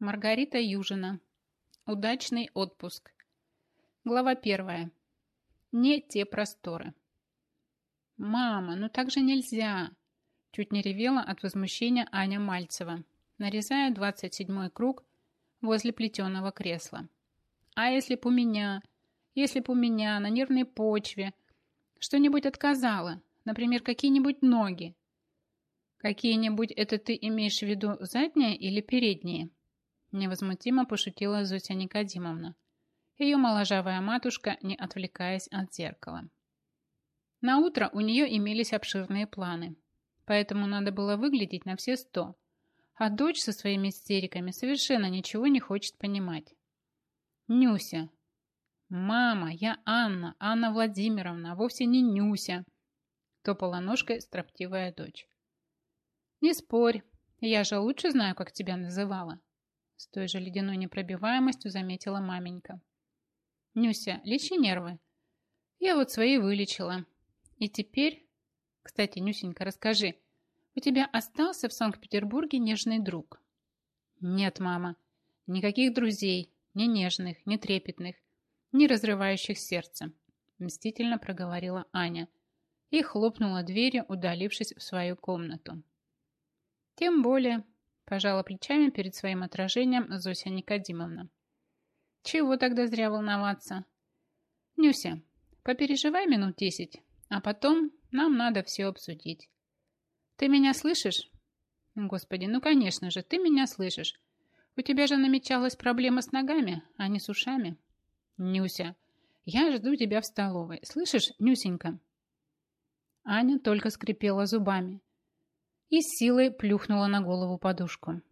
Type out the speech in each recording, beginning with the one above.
Маргарита Южина. Удачный отпуск. Глава первая. Не те просторы. «Мама, ну так же нельзя!» Чуть не ревела от возмущения Аня Мальцева, нарезая 27-й круг возле плетеного кресла. «А если б у меня, если б у меня на нервной почве что-нибудь отказало, например, какие-нибудь ноги?» «Какие-нибудь это ты имеешь в виду задние или передние?» Невозмутимо пошутила Зося Никодимовна. Ее моложавая матушка, не отвлекаясь от зеркала. На утро у нее имелись обширные планы, поэтому надо было выглядеть на все сто. А дочь со своими истериками совершенно ничего не хочет понимать. Нюся. «Мама, я Анна, Анна Владимировна, вовсе не Нюся», топала ножкой строптивая дочь. «Не спорь, я же лучше знаю, как тебя называла», с той же ледяной непробиваемостью заметила маменька. «Нюся, лечи нервы. Я вот свои вылечила. И теперь... Кстати, Нюсенька, расскажи, у тебя остался в Санкт-Петербурге нежный друг?» «Нет, мама, никаких друзей, ни нежных, ни трепетных, ни разрывающих сердце», мстительно проговорила Аня и хлопнула дверью, удалившись в свою комнату. «Тем более, Пожала плечами перед своим отражением Зося Никодимовна. Чего тогда зря волноваться? Нюся, попереживай минут десять, а потом нам надо все обсудить. Ты меня слышишь? Господи, ну конечно же, ты меня слышишь. У тебя же намечалась проблема с ногами, а не с ушами. Нюся, я жду тебя в столовой. Слышишь, Нюсенька? Аня только скрипела зубами и с силой плюхнула на голову подушку.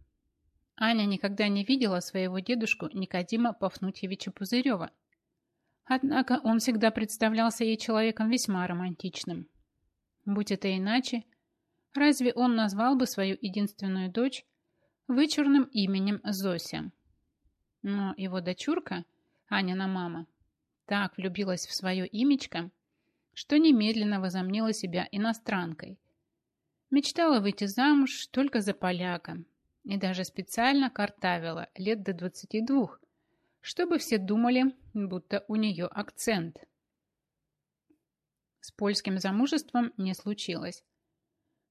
Аня никогда не видела своего дедушку Никодима Пафнутьевича Пузырева. Однако он всегда представлялся ей человеком весьма романтичным. Будь это иначе, разве он назвал бы свою единственную дочь вычурным именем Зося? Но его дочурка, Анина мама, так влюбилась в свое имечко, что немедленно возомнила себя иностранкой – Мечтала выйти замуж только за поляка и даже специально картавила лет до 22, чтобы все думали, будто у нее акцент. С польским замужеством не случилось.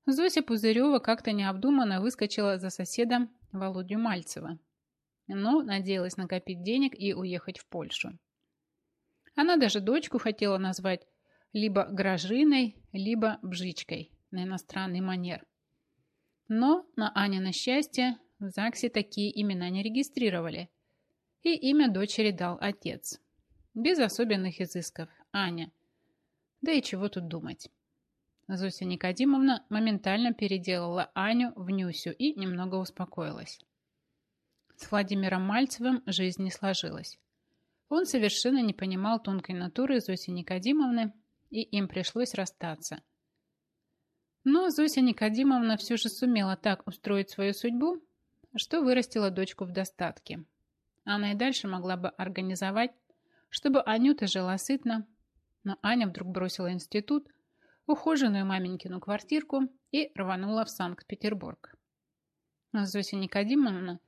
Зося Пузырева как-то необдуманно выскочила за соседом Володю Мальцева, но надеялась накопить денег и уехать в Польшу. Она даже дочку хотела назвать либо Гражиной, либо Бжичкой на иностранный манер. Но на Аня на счастье в ЗАГСе такие имена не регистрировали. И имя дочери дал отец. Без особенных изысков. Аня. Да и чего тут думать. Зося Никодимовна моментально переделала Аню в Нюсю и немного успокоилась. С Владимиром Мальцевым жизнь не сложилась. Он совершенно не понимал тонкой натуры Зоси Никодимовны, и им пришлось расстаться – но Зося Никодимовна все же сумела так устроить свою судьбу, что вырастила дочку в достатке. Она и дальше могла бы организовать, чтобы Анюта жила сытно, но Аня вдруг бросила институт, ухоженную маменькину квартирку и рванула в Санкт-Петербург. Зося Никодимовна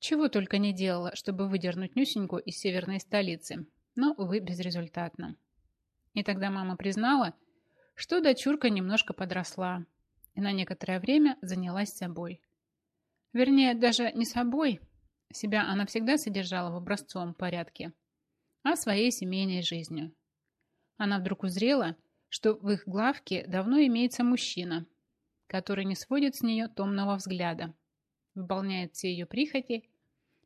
чего только не делала, чтобы выдернуть Нюсеньку из северной столицы, но, увы, безрезультатно. И тогда мама признала, что дочурка немножко подросла и на некоторое время занялась собой. Вернее, даже не собой, себя она всегда содержала в образцовом порядке, а своей семейной жизнью. Она вдруг узрела, что в их главке давно имеется мужчина, который не сводит с нее томного взгляда, выполняет все ее прихоти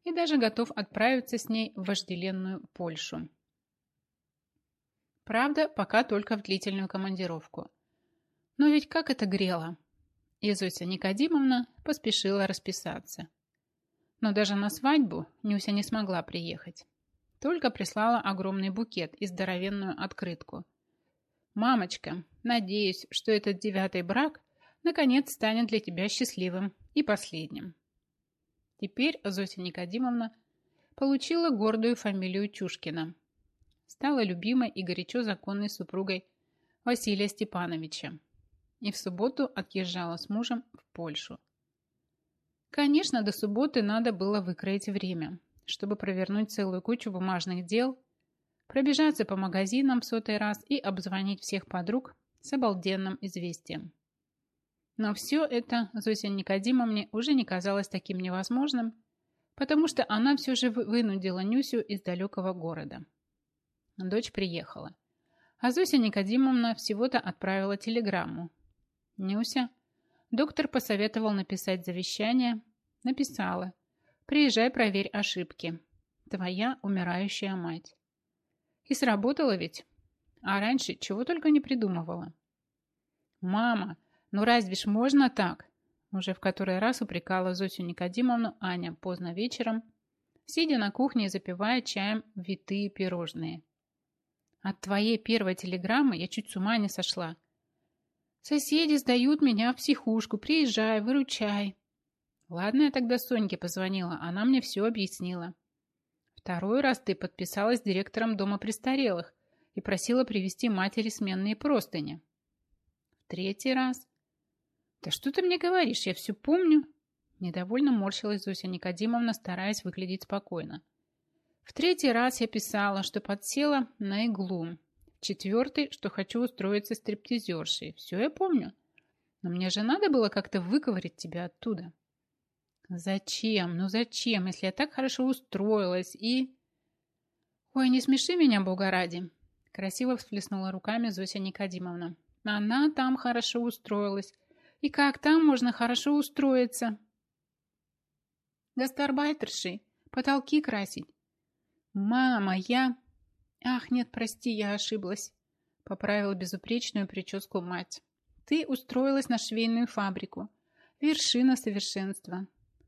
и даже готов отправиться с ней в вожделенную Польшу. Правда, пока только в длительную командировку. Но ведь как это грело! И Никодимовна поспешила расписаться. Но даже на свадьбу Нюся не смогла приехать. Только прислала огромный букет и здоровенную открытку. «Мамочка, надеюсь, что этот девятый брак наконец станет для тебя счастливым и последним». Теперь Зося Никодимовна получила гордую фамилию Чушкина – стала любимой и горячо законной супругой Василия Степановича и в субботу отъезжала с мужем в Польшу. Конечно, до субботы надо было выкроить время, чтобы провернуть целую кучу бумажных дел, пробежаться по магазинам в сотый раз и обзвонить всех подруг с обалденным известием. Но все это Зосе Никодимовне уже не казалось таким невозможным, потому что она все же вынудила Нюсю из далекого города. Дочь приехала. А Зося Никодимовна всего-то отправила телеграмму. «Нюся, доктор посоветовал написать завещание. Написала. Приезжай, проверь ошибки. Твоя умирающая мать». И сработало ведь. А раньше чего только не придумывала. «Мама, ну разве ж можно так?» Уже в который раз упрекала Зосю Никодимовну Аня поздно вечером, сидя на кухне и запивая чаем витые пирожные. От твоей первой телеграммы я чуть с ума не сошла. Соседи сдают меня в психушку. Приезжай, выручай. Ладно, я тогда Соньке позвонила. Она мне все объяснила. Второй раз ты подписалась директором дома престарелых и просила привезти матери сменные простыни. В третий раз... Да что ты мне говоришь? Я все помню. Недовольно морщилась Зося Никодимовна, стараясь выглядеть спокойно. В третий раз я писала, что подсела на иглу. В четвертый, что хочу устроиться стриптизершей. Все я помню. Но мне же надо было как-то выковырить тебя оттуда. Зачем? Ну зачем, если я так хорошо устроилась и... Ой, не смеши меня, бога ради. Красиво всплеснула руками Зося Никодимовна. Она там хорошо устроилась. И как там можно хорошо устроиться? Гастарбайтерши, потолки красить. «Мама, я...» «Ах, нет, прости, я ошиблась», — поправила безупречную прическу мать. «Ты устроилась на швейную фабрику. Вершина совершенства.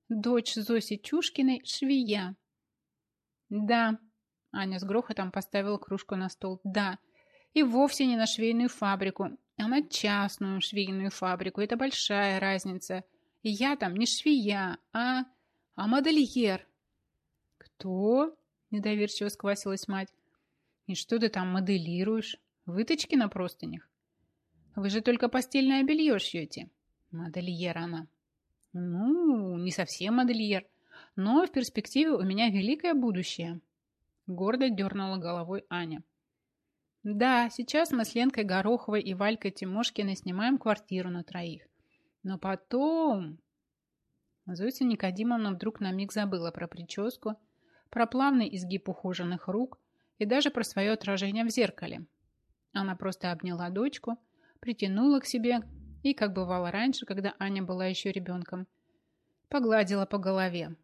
Дочь Зоси Чушкиной — швея». «Да», — Аня с грохотом поставила кружку на стол. «Да, и вовсе не на швейную фабрику, а на частную швейную фабрику. Это большая разница. Я там не швея, а... а модельер». «Кто?» Недоверчиво сквасилась мать. И что ты там моделируешь? Выточки на простынях? Вы же только постельное белье шьете. Модельер она. Ну, не совсем модельер. Но в перспективе у меня великое будущее. Гордо дернула головой Аня. Да, сейчас мы с Ленкой Гороховой и Валькой Тимошкиной снимаем квартиру на троих. Но потом... Зося Никодимовна вдруг на миг забыла про прическу, про плавный изгиб ухоженных рук и даже про свое отражение в зеркале. Она просто обняла дочку, притянула к себе и, как бывало раньше, когда Аня была еще ребенком, погладила по голове.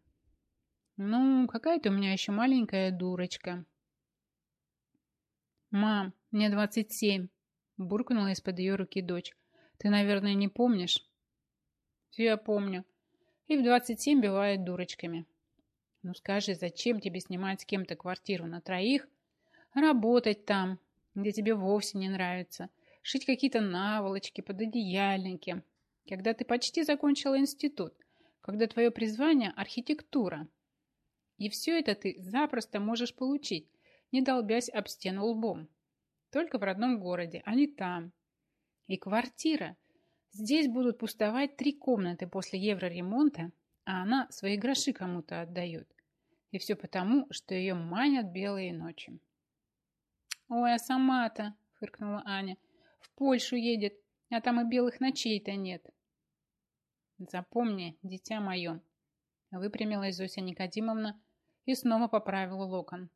«Ну, какая ты у меня еще маленькая дурочка». «Мам, мне двадцать семь», — буркнула из-под ее руки дочь. «Ты, наверное, не помнишь?» «Все я помню. И в двадцать семь бывают дурочками». Ну скажи, зачем тебе снимать с кем-то квартиру на троих, работать там, где тебе вовсе не нравится, шить какие-то наволочки, пододеяльники, когда ты почти закончила институт, когда твое призвание – архитектура. И все это ты запросто можешь получить, не долбясь об стену лбом. Только в родном городе, а не там. И квартира. Здесь будут пустовать три комнаты после евроремонта а она свои гроши кому-то отдает. И все потому, что ее манят белые ночи. «Ой, а сама-то», — фыркнула Аня, — «в Польшу едет, а там и белых ночей-то нет». «Запомни, дитя мое», — выпрямилась Зося Никодимовна и снова поправила локон.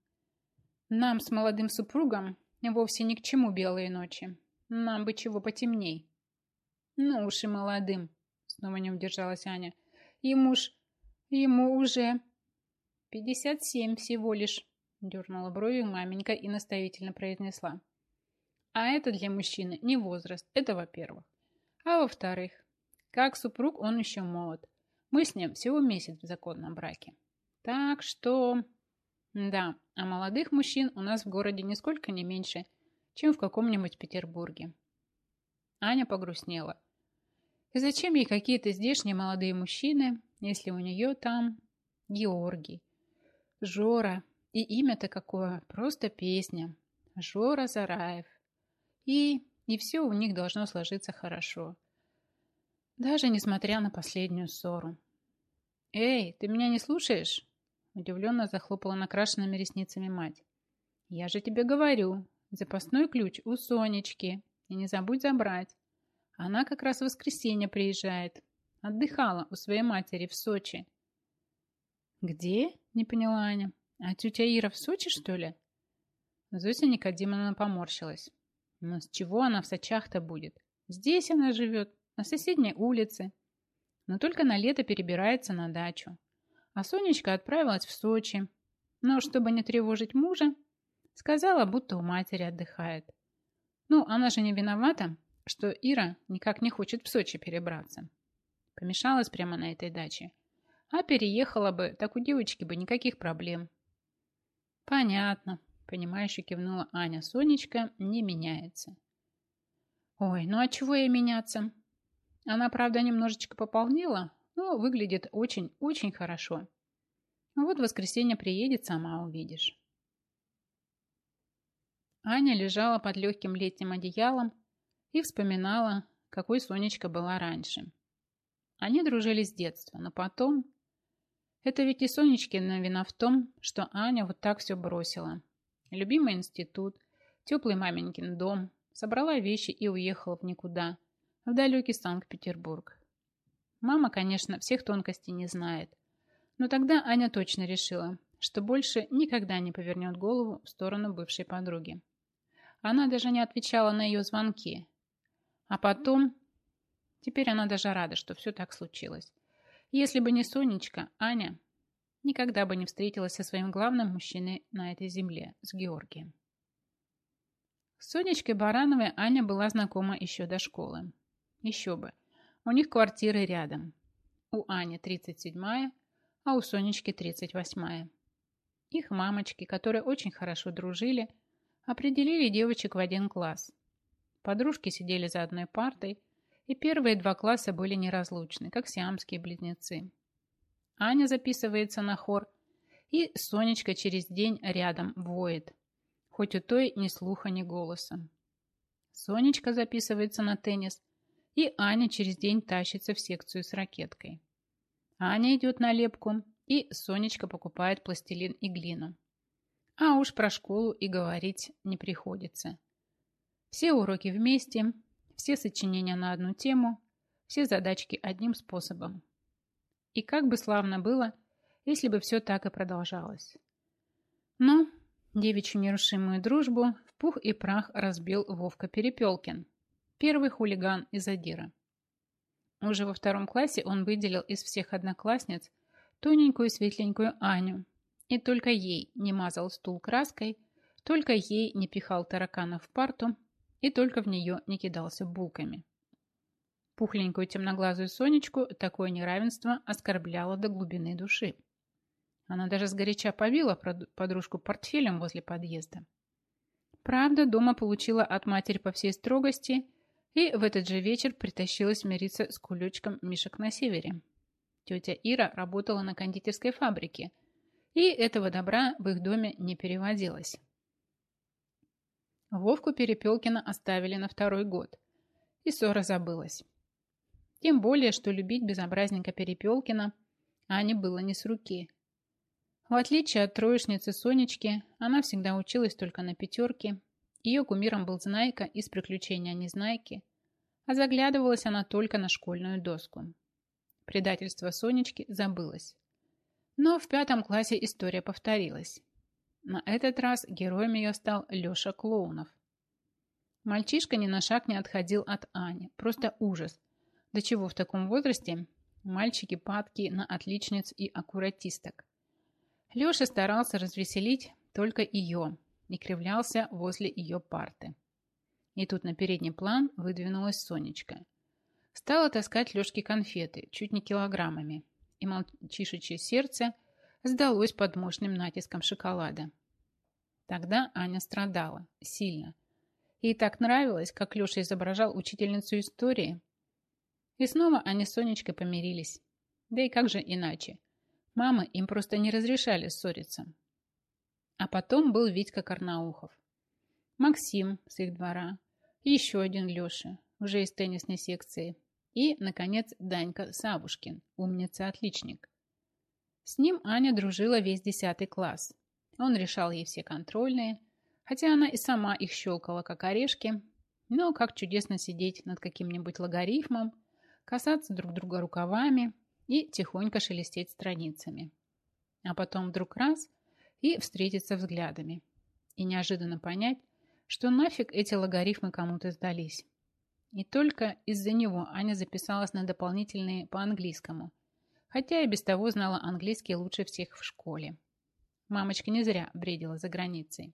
«Нам с молодым супругом вовсе ни к чему белые ночи. Нам бы чего потемней». «Ну уж и молодым», — снова не удержалась Аня. Ему ж... ему уже... Пятьдесят семь всего лишь, дернула бровью маменька и наставительно произнесла. А это для мужчины не возраст, это во-первых. А во-вторых, как супруг он еще молод. Мы с ним всего месяц в законном браке. Так что... Да, а молодых мужчин у нас в городе нисколько не меньше, чем в каком-нибудь Петербурге. Аня погрустнела. И зачем ей какие-то здешние молодые мужчины, если у нее там Георгий? Жора. И имя-то какое, просто песня. Жора Зараев. И, и все у них должно сложиться хорошо. Даже несмотря на последнюю ссору. «Эй, ты меня не слушаешь?» Удивленно захлопала накрашенными ресницами мать. «Я же тебе говорю, запасной ключ у Сонечки, и не забудь забрать. Она как раз в воскресенье приезжает. Отдыхала у своей матери в Сочи». «Где?» – не поняла Аня. «А тетя Ира в Сочи, что ли?» Зося Никодимовна поморщилась. «Но с чего она в Сочах-то будет? Здесь она живет, на соседней улице. Но только на лето перебирается на дачу. А Сонечка отправилась в Сочи. Но, чтобы не тревожить мужа, сказала, будто у матери отдыхает. Ну, она же не виновата, что Ира никак не хочет в Сочи перебраться. Помешалась прямо на этой даче. А переехала бы, так у девочки бы никаких проблем. Понятно, понимающе кивнула Аня. Сонечка не меняется. Ой, ну а чего ей меняться? Она, правда, немножечко пополнела, но выглядит очень-очень хорошо. Вот в воскресенье приедет, сама увидишь. Аня лежала под легким летним одеялом и вспоминала, какой Сонечка была раньше. Они дружили с детства, но потом... Это ведь и Сонечкина вина в том, что Аня вот так все бросила. Любимый институт, теплый маменькин дом, собрала вещи и уехала в никуда, в далекий Санкт-Петербург. Мама, конечно, всех тонкостей не знает. Но тогда Аня точно решила, что больше никогда не повернет голову в сторону бывшей подруги. Она даже не отвечала на ее звонки. А потом... Теперь она даже рада, что все так случилось. Если бы не Сонечка, Аня никогда бы не встретилась со своим главным мужчиной на этой земле, с Георгием. С Сонечкой Барановой Аня была знакома еще до школы. Еще бы. У них квартиры рядом. У Ани 37-я, а у Сонечки 38-я. Их мамочки, которые очень хорошо дружили, определили девочек в один класс. Подружки сидели за одной партой, и первые два класса были неразлучны, как сиамские близнецы. Аня записывается на хор, и Сонечка через день рядом воет, хоть у той ни слуха, ни голоса. Сонечка записывается на теннис, и Аня через день тащится в секцию с ракеткой. Аня идет на лепку, и Сонечка покупает пластилин и глину. А уж про школу и говорить не приходится. Все уроки вместе, все сочинения на одну тему, все задачки одним способом. И как бы славно было, если бы все так и продолжалось. Но девичью нерушимую дружбу в пух и прах разбил Вовка Перепелкин, Первый хулиган из Адира. Уже во втором классе он выделил из всех одноклассниц тоненькую светленькую Аню. И только ей не мазал стул краской, только ей не пихал тараканов в парту и только в нее не кидался булками. Пухленькую темноглазую Сонечку такое неравенство оскорбляло до глубины души. Она даже сгоряча побила подружку портфелем возле подъезда. Правда, дома получила от матери по всей строгости – и в этот же вечер притащилась мириться с кулечком мишек на севере. Тетя Ира работала на кондитерской фабрике, и этого добра в их доме не переводилось. Вовку Перепелкина оставили на второй год, и ссора забылась. Тем более, что любить безобразника Перепелкина Ане было не с руки. В отличие от троечницы Сонечки, она всегда училась только на пятерке ее кумиром был Знайка из «Приключения Незнайки», а заглядывалась она только на школьную доску. Предательство Сонечки забылось. Но в пятом классе история повторилась. На этот раз героем ее стал Леша Клоунов. Мальчишка ни на шаг не отходил от Ани. Просто ужас. До чего в таком возрасте мальчики падки на отличниц и аккуратисток. Леша старался развеселить только ее, и кривлялся возле ее парты. И тут на передний план выдвинулась Сонечка. Стала таскать Лешке конфеты, чуть не килограммами, и мальчишечье сердце сдалось под мощным натиском шоколада. Тогда Аня страдала, сильно. Ей так нравилось, как Леша изображал учительницу истории. И снова они с Сонечкой помирились. Да и как же иначе? Мамы им просто не разрешали ссориться. А потом был Витька Карнаухов. Максим с их двора. еще один Леша, уже из теннисной секции. И, наконец, Данька Савушкин, умница-отличник. С ним Аня дружила весь десятый класс. Он решал ей все контрольные, хотя она и сама их щелкала, как орешки, но как чудесно сидеть над каким-нибудь логарифмом, касаться друг друга рукавами и тихонько шелестеть страницами. А потом вдруг раз и встретиться взглядами. И неожиданно понять, что нафиг эти логарифмы кому-то сдались. И только из-за него Аня записалась на дополнительные по английскому, хотя и без того знала английский лучше всех в школе. Мамочка не зря бредила за границей.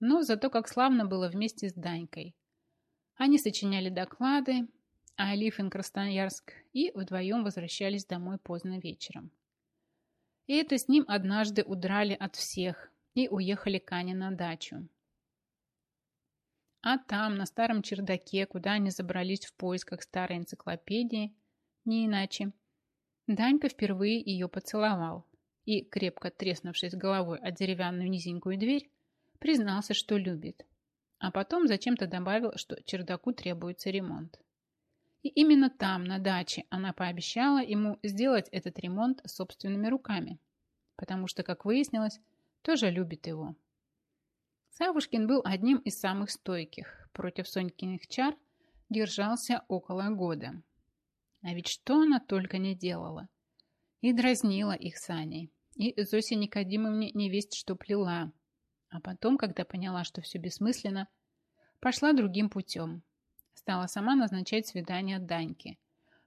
Но зато как славно было вместе с Данькой. Они сочиняли доклады, а Алиф и Красноярск и вдвоем возвращались домой поздно вечером. И это с ним однажды удрали от всех и уехали к Ане на дачу. А там, на старом чердаке, куда они забрались в поисках старой энциклопедии, не иначе, Данька впервые ее поцеловал и, крепко треснувшись головой о деревянную низенькую дверь, признался, что любит. А потом зачем-то добавил, что чердаку требуется ремонт. И именно там, на даче, она пообещала ему сделать этот ремонт собственными руками, потому что, как выяснилось, тоже любит его. Савушкин был одним из самых стойких. Против Сонькиных чар держался около года. А ведь что она только не делала. И дразнила их с Аней. И Зосе Никодимовне не весть, что плела. А потом, когда поняла, что все бессмысленно, пошла другим путем. Стала сама назначать свидание Даньке.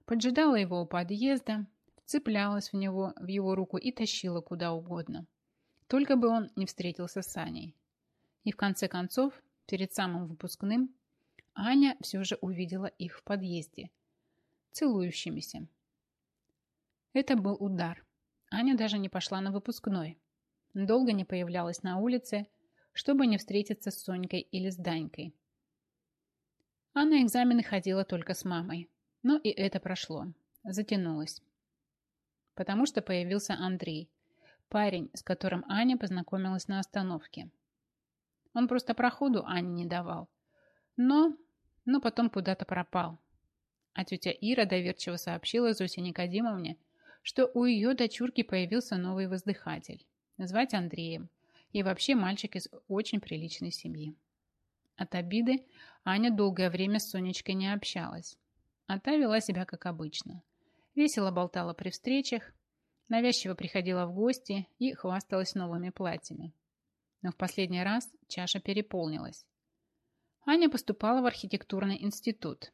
Поджидала его у подъезда, цеплялась в него, в его руку и тащила куда угодно. Только бы он не встретился с Аней. И в конце концов, перед самым выпускным, Аня все же увидела их в подъезде, целующимися. Это был удар. Аня даже не пошла на выпускной. Долго не появлялась на улице, чтобы не встретиться с Сонькой или с Данькой. А на экзамены ходила только с мамой. Но и это прошло. Затянулось. Потому что появился Андрей, парень, с которым Аня познакомилась на остановке. Он просто проходу Ане не давал. Но, но потом куда-то пропал. А тетя Ира доверчиво сообщила Зосе Никодимовне, что у ее дочурки появился новый воздыхатель. Звать Андреем. И вообще мальчик из очень приличной семьи. От обиды Аня долгое время с Сонечкой не общалась. А та вела себя как обычно. Весело болтала при встречах, навязчиво приходила в гости и хвасталась новыми платьями но в последний раз чаша переполнилась. Аня поступала в архитектурный институт.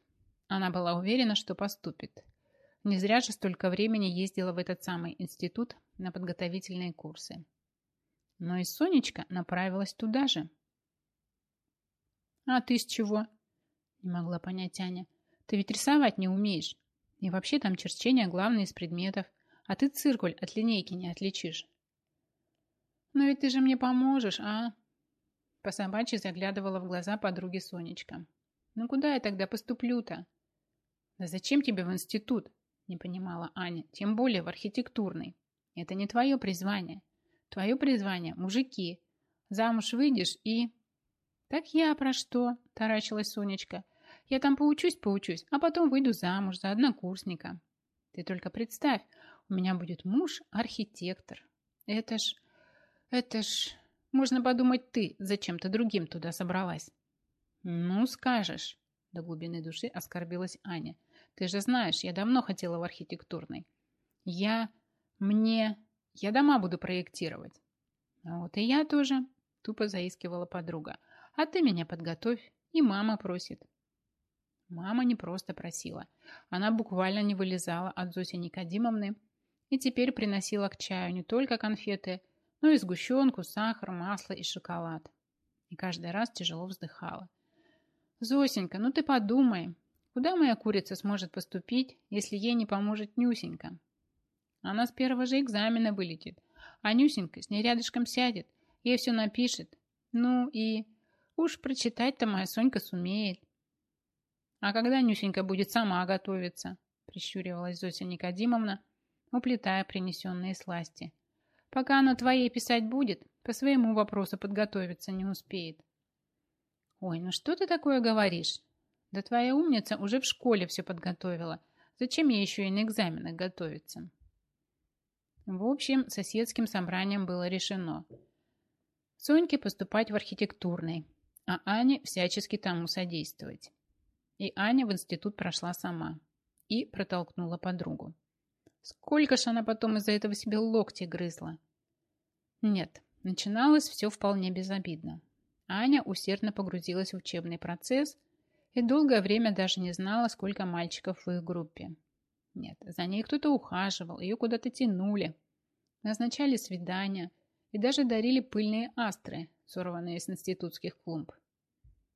Она была уверена, что поступит. Не зря же столько времени ездила в этот самый институт на подготовительные курсы. Но и Сонечка направилась туда же. «А ты с чего?» Не могла понять Аня. «Ты ведь рисовать не умеешь. И вообще там черчение главное из предметов, а ты циркуль от линейки не отличишь. «Но ведь ты же мне поможешь, а?» По собачьи заглядывала в глаза подруги Сонечка. «Ну куда я тогда поступлю-то?» «Да зачем тебе в институт?» Не понимала Аня. «Тем более в архитектурный. Это не твое призвание. Твое призвание – мужики. Замуж выйдешь и...» «Так я про что?» – таращилась Сонечка. «Я там поучусь-поучусь, а потом выйду замуж за однокурсника. Ты только представь, у меня будет муж-архитектор. Это ж это ж, можно подумать, ты зачем-то другим туда собралась. Ну, скажешь, до глубины души оскорбилась Аня. Ты же знаешь, я давно хотела в архитектурной. Я, мне, я дома буду проектировать. Вот и я тоже, тупо заискивала подруга. А ты меня подготовь, и мама просит. Мама не просто просила. Она буквально не вылезала от Зоси Никодимовны и теперь приносила к чаю не только конфеты, ну и сгущенку, сахар, масло и шоколад. И каждый раз тяжело вздыхала. «Зосенька, ну ты подумай, куда моя курица сможет поступить, если ей не поможет Нюсенька? Она с первого же экзамена вылетит, а Нюсенька с ней рядышком сядет, ей все напишет. Ну и уж прочитать-то моя Сонька сумеет». «А когда Нюсенька будет сама готовиться?» прищуривалась Зося Никодимовна, уплетая принесенные сласти. Пока она твоей писать будет, по своему вопросу подготовиться не успеет. Ой, ну что ты такое говоришь? Да твоя умница уже в школе все подготовила. Зачем ей еще и на экзаменах готовиться? В общем, соседским собранием было решено Соньке поступать в архитектурный, а Ане всячески тому содействовать. И Аня в институт прошла сама и протолкнула подругу. Сколько ж она потом из-за этого себе локти грызла. Нет, начиналось все вполне безобидно. Аня усердно погрузилась в учебный процесс и долгое время даже не знала, сколько мальчиков в их группе. Нет, за ней кто-то ухаживал, ее куда-то тянули, назначали свидания и даже дарили пыльные астры, сорванные с институтских клумб.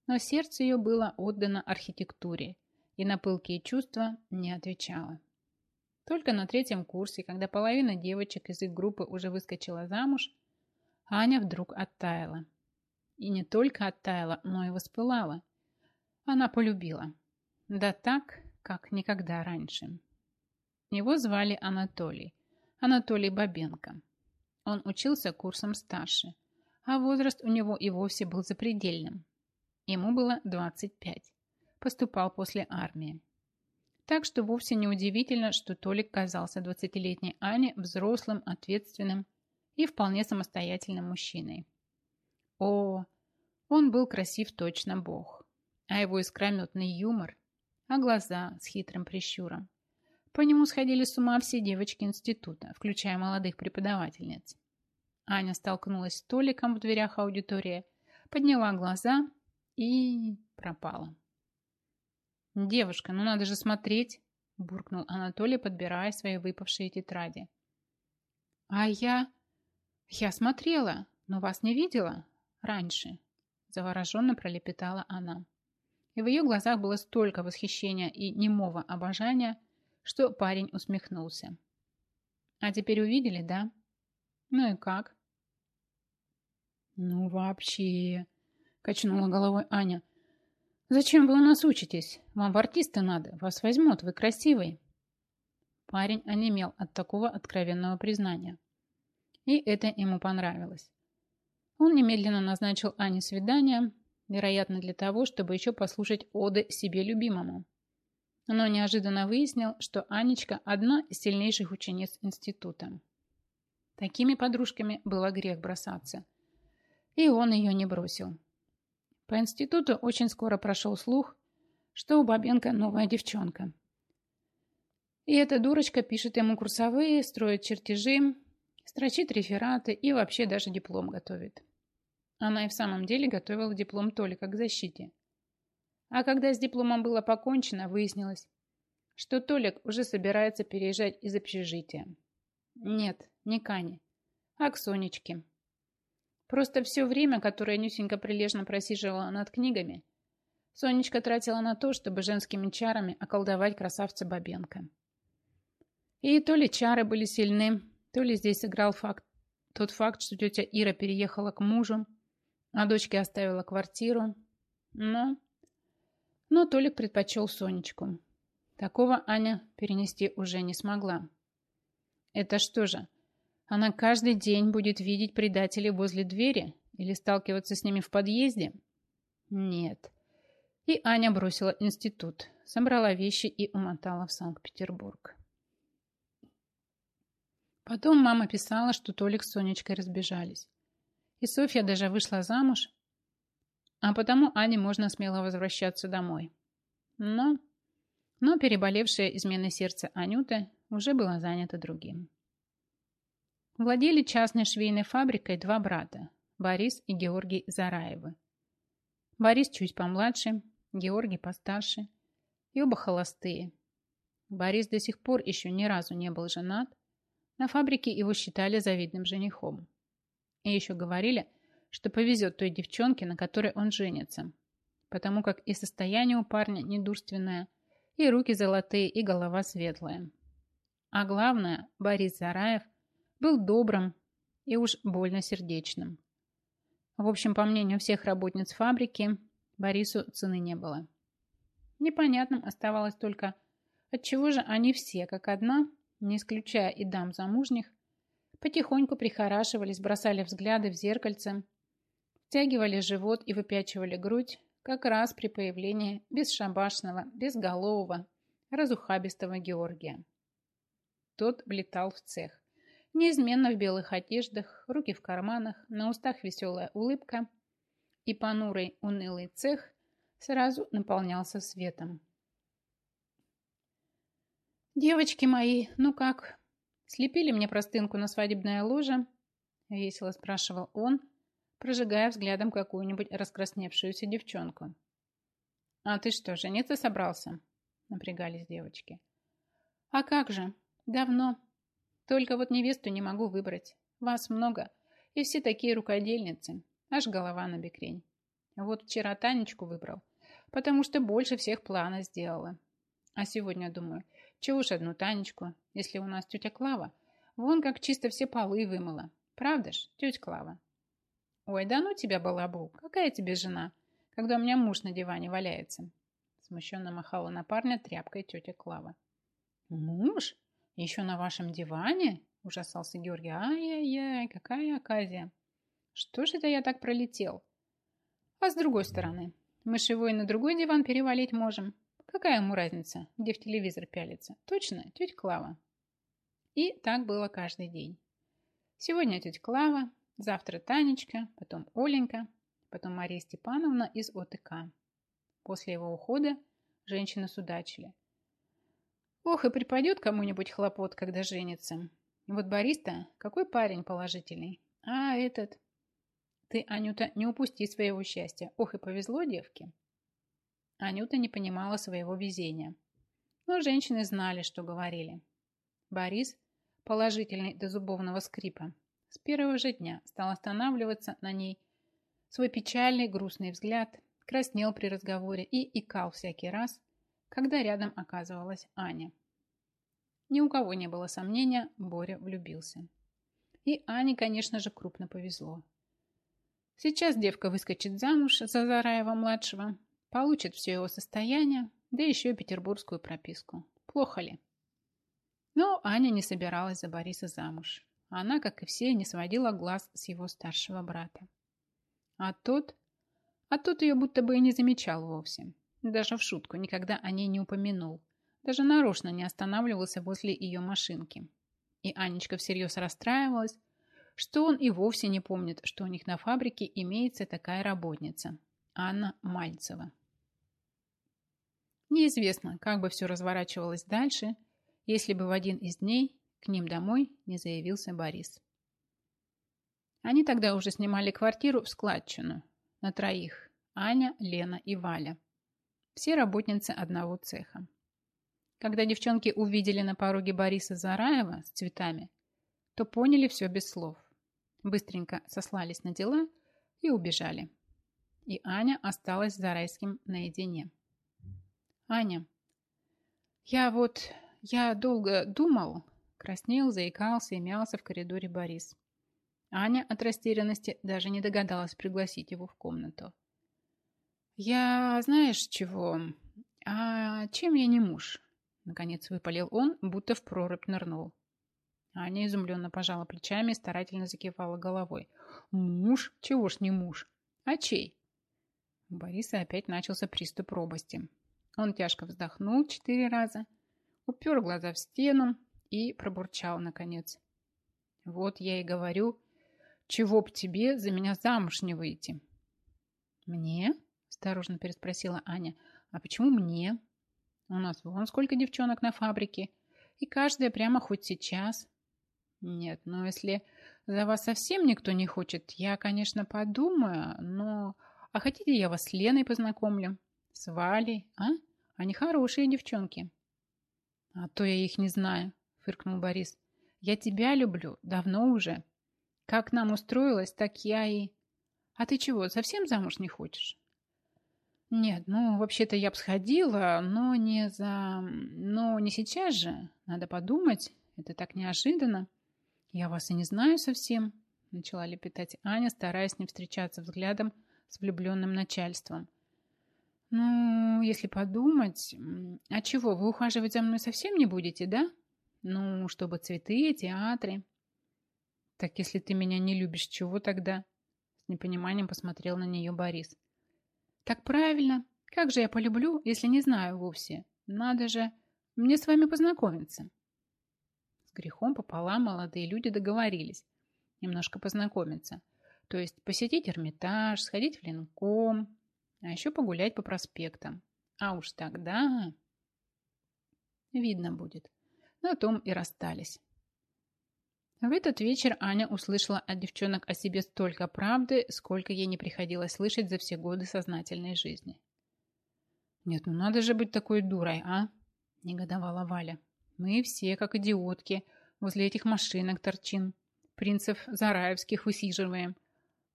Но сердце ее было отдано архитектуре и на пылкие чувства не отвечало. Только на третьем курсе, когда половина девочек из их группы уже выскочила замуж, Аня вдруг оттаяла. И не только оттаяла, но и воспылала. Она полюбила. Да так, как никогда раньше. Его звали Анатолий. Анатолий Бабенко. Он учился курсом старше, а возраст у него и вовсе был запредельным. Ему было 25. Поступал после армии. Так что вовсе не удивительно, что Толик казался 20-летней Ане взрослым, ответственным и вполне самостоятельным мужчиной. О, он был красив точно бог, а его искрометный юмор, а глаза с хитрым прищуром. По нему сходили с ума все девочки института, включая молодых преподавательниц. Аня столкнулась с Толиком в дверях аудитории, подняла глаза и пропала. «Девушка, ну надо же смотреть!» – буркнул Анатолий, подбирая свои выпавшие тетради. «А я... я смотрела, но вас не видела раньше», – завороженно пролепетала она. И в ее глазах было столько восхищения и немого обожания, что парень усмехнулся. «А теперь увидели, да? Ну и как?» «Ну вообще...» – качнула головой Аня – «Зачем вы у нас учитесь? Вам в артисты надо. Вас возьмут, вы красивый». Парень онемел от такого откровенного признания. И это ему понравилось. Он немедленно назначил Ане свидание, вероятно, для того, чтобы еще послушать оды себе любимому. Но неожиданно выяснил, что Анечка – одна из сильнейших учениц института. Такими подружками было грех бросаться. И он ее не бросил. По институту очень скоро прошел слух, что у Бабенко новая девчонка. И эта дурочка пишет ему курсовые, строит чертежи, строчит рефераты и вообще даже диплом готовит. Она и в самом деле готовила диплом Толика к защите. А когда с дипломом было покончено, выяснилось, что Толик уже собирается переезжать из общежития. Нет, не к Ане, а к Сонечке. Просто все время, которое Нюсенька прилежно просиживала над книгами, Сонечка тратила на то, чтобы женскими чарами околдовать красавца Бабенко. И то ли чары были сильны, то ли здесь сыграл факт, тот факт, что тетя Ира переехала к мужу, а дочке оставила квартиру. Но... Но Толик предпочел Сонечку. Такого Аня перенести уже не смогла. Это что же, она каждый день будет видеть предателей возле двери или сталкиваться с ними в подъезде? Нет. И Аня бросила институт, собрала вещи и умотала в Санкт-Петербург. Потом мама писала, что Толик с Сонечкой разбежались. И Софья даже вышла замуж, а потому Ане можно смело возвращаться домой. Но, но переболевшая изменой сердца Анюта уже была занята другим. Владели частной швейной фабрикой два брата – Борис и Георгий Зараевы. Борис чуть помладше, Георгий постарше, и оба холостые. Борис до сих пор еще ни разу не был женат, на фабрике его считали завидным женихом. И еще говорили, что повезет той девчонке, на которой он женится, потому как и состояние у парня недурственное, и руки золотые, и голова светлая. А главное, Борис Зараев – был добрым и уж больно сердечным. В общем, по мнению всех работниц фабрики, Борису цены не было. Непонятным оставалось только, отчего же они все, как одна, не исключая и дам замужних, потихоньку прихорашивались, бросали взгляды в зеркальце, втягивали живот и выпячивали грудь, как раз при появлении бесшабашного, безголового, разухабистого Георгия. Тот влетал в цех Неизменно в белых одеждах, руки в карманах, на устах веселая улыбка, и понурый унылый цех сразу наполнялся светом. «Девочки мои, ну как, слепили мне простынку на свадебное ложе?» — весело спрашивал он, прожигая взглядом какую-нибудь раскрасневшуюся девчонку. «А ты что, жениться собрался?» — напрягались девочки. «А как же? Давно. Только вот невесту не могу выбрать. Вас много, и все такие рукодельницы. Аж голова на бекрень. Вот вчера Танечку выбрал, потому что больше всех плана сделала. А сегодня думаю, чего уж одну Танечку, если у нас тетя Клава вон как чисто все полы вымыла. Правда ж, тетя Клава? Ой, да ну тебя, балабу, какая тебе жена, когда у меня муж на диване валяется? Смущенно махала на парня тряпкой тетя Клава. Муж? Еще на вашем диване? Ужасался Георгий. Ай-яй-яй, какая оказия. Что же это я так пролетел? А с другой стороны, мы с его и на другой диван перевалить можем. Какая ему разница, где в телевизор пялится? Точно, тетя Клава. И так было каждый день. Сегодня тетя Клава, завтра Танечка, потом Оленька, потом Мария Степановна из ОТК. После его ухода женщины судачили. Ох, и припадет кому-нибудь хлопот, когда женится. Вот Борис-то какой парень положительный. А этот... Ты, Анюта, не упусти своего счастья. Ох, и повезло девке. Анюта не понимала своего везения. Но женщины знали, что говорили. Борис положительный до зубовного скрипа, с первого же дня стал останавливаться на ней свой печальный грустный взгляд, краснел при разговоре и икал всякий раз, когда рядом оказывалась Аня. Ни у кого не было сомнения, Боря влюбился. И Ане, конечно же, крупно повезло. Сейчас девка выскочит замуж за Зараева-младшего, получит все его состояние, да еще и петербургскую прописку. Плохо ли? Но Аня не собиралась за Бориса замуж. Она, как и все, не сводила глаз с его старшего брата. А тот... А тот ее будто бы и не замечал вовсе. Даже в шутку никогда о ней не упомянул. Даже нарочно не останавливался возле ее машинки. И Анечка всерьез расстраивалась, что он и вовсе не помнит, что у них на фабрике имеется такая работница – Анна Мальцева. Неизвестно, как бы все разворачивалось дальше – если бы в один из дней к ним домой не заявился Борис. Они тогда уже снимали квартиру в складчину на троих – Аня, Лена и Валя. Все работницы одного цеха. Когда девчонки увидели на пороге Бориса Зараева с цветами, то поняли все без слов. Быстренько сослались на дела и убежали. И Аня осталась с Зарайским наедине. «Аня, я вот я долго думал, краснел, заикался и мялся в коридоре Борис. Аня от растерянности даже не догадалась пригласить его в комнату. «Я, знаешь чего? А чем я не муж?» Наконец выпалил он, будто в прорубь нырнул. Аня изумленно пожала плечами и старательно закивала головой. «Муж? Чего ж не муж? А чей?» У Бориса опять начался приступ робости. Он тяжко вздохнул четыре раза – упер глаза в стену и пробурчал наконец. Вот я и говорю, чего б тебе за меня замуж не выйти? Мне? Осторожно переспросила Аня. А почему мне? У нас вон сколько девчонок на фабрике. И каждая прямо хоть сейчас. Нет, ну если за вас совсем никто не хочет, я, конечно, подумаю, но... А хотите, я вас с Леной познакомлю? С Валей, а? Они хорошие девчонки. «А то я их не знаю», — фыркнул Борис. «Я тебя люблю, давно уже. Как нам устроилось, так я и...» «А ты чего, совсем замуж не хочешь?» «Нет, ну, вообще-то я бы сходила, но не за... Но не сейчас же. Надо подумать. Это так неожиданно. Я вас и не знаю совсем», — начала лепетать Аня, стараясь не встречаться взглядом с влюбленным начальством. «Ну, если подумать... А чего, вы ухаживать за мной совсем не будете, да? Ну, чтобы цветы, театры...» «Так если ты меня не любишь, чего тогда?» С непониманием посмотрел на нее Борис. «Так правильно. Как же я полюблю, если не знаю вовсе? Надо же мне с вами познакомиться». С грехом пополам молодые люди договорились немножко познакомиться. То есть посетить Эрмитаж, сходить в Ленком, а еще погулять по проспектам. А уж тогда... Видно будет. На том и расстались. В этот вечер Аня услышала от девчонок о себе столько правды, сколько ей не приходилось слышать за все годы сознательной жизни. «Нет, ну надо же быть такой дурой, а?» – негодовала Валя. «Мы все, как идиотки, возле этих машинок торчим, принцев Зараевских высиживаем.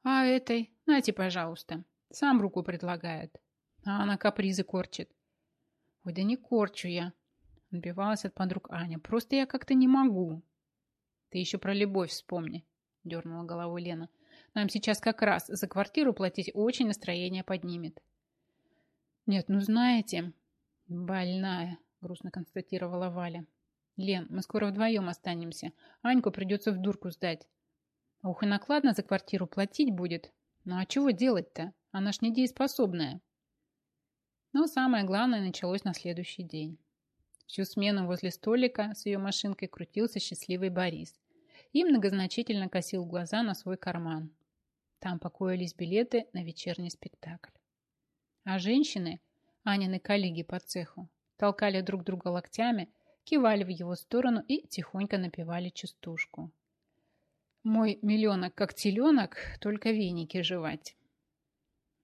А этой, нате, пожалуйста, сам руку предлагает. А она капризы корчит. Ой, да не корчу я, отбивалась от подруг Аня. Просто я как-то не могу. Ты еще про любовь вспомни, дернула головой Лена. Нам сейчас как раз за квартиру платить очень настроение поднимет. Нет, ну знаете, больная, грустно констатировала Валя. Лен, мы скоро вдвоем останемся. Аньку придется в дурку сдать. Ух, и накладно за квартиру платить будет. Ну а чего делать-то? Она ж недееспособная. Но самое главное началось на следующий день. Всю смену возле столика с ее машинкой крутился счастливый Борис и многозначительно косил глаза на свой карман. Там покоились билеты на вечерний спектакль. А женщины, Анины коллеги по цеху, толкали друг друга локтями – кивали в его сторону и тихонько напевали частушку. «Мой миллионок как теленок, только веники жевать».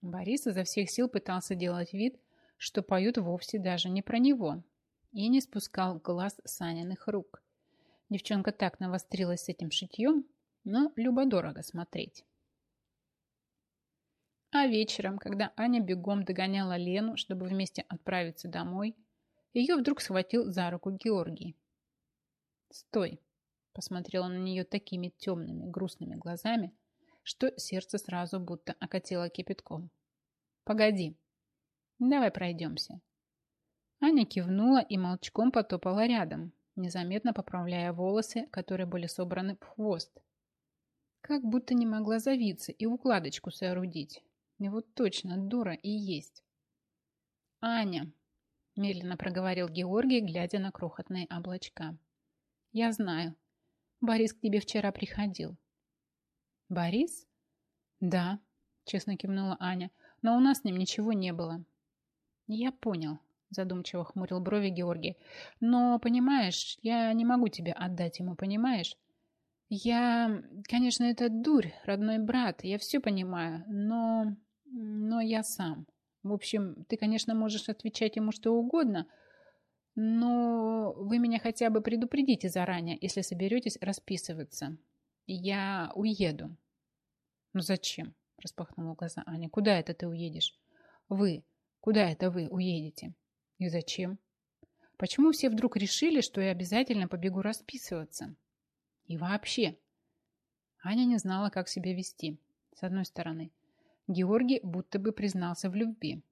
Борис изо всех сил пытался делать вид, что поют вовсе даже не про него, и не спускал глаз Саниных рук. Девчонка так навострилась с этим шитьем, но любо-дорого смотреть. А вечером, когда Аня бегом догоняла Лену, чтобы вместе отправиться домой, ее вдруг схватил за руку Георгий. «Стой!» – посмотрел он на нее такими темными, грустными глазами, что сердце сразу будто окатило кипятком. «Погоди, давай пройдемся». Аня кивнула и молчком потопала рядом, незаметно поправляя волосы, которые были собраны в хвост. Как будто не могла завиться и укладочку соорудить. И вот точно дура и есть. «Аня!» медленно проговорил Георгий, глядя на крохотные облачка. «Я знаю. Борис к тебе вчера приходил». «Борис?» «Да», — честно кивнула Аня, «но у нас с ним ничего не было». «Я понял», — задумчиво хмурил брови Георгий. «Но, понимаешь, я не могу тебя отдать ему, понимаешь? Я, конечно, это дурь, родной брат, я все понимаю, но... но я сам». В общем, ты, конечно, можешь отвечать ему что угодно, но вы меня хотя бы предупредите заранее, если соберетесь расписываться. Я уеду. Ну зачем? Распахнула глаза Аня. Куда это ты уедешь? Вы. Куда это вы уедете? И зачем? Почему все вдруг решили, что я обязательно побегу расписываться? И вообще. Аня не знала, как себя вести. С одной стороны, Георгий будто бы признался в любви.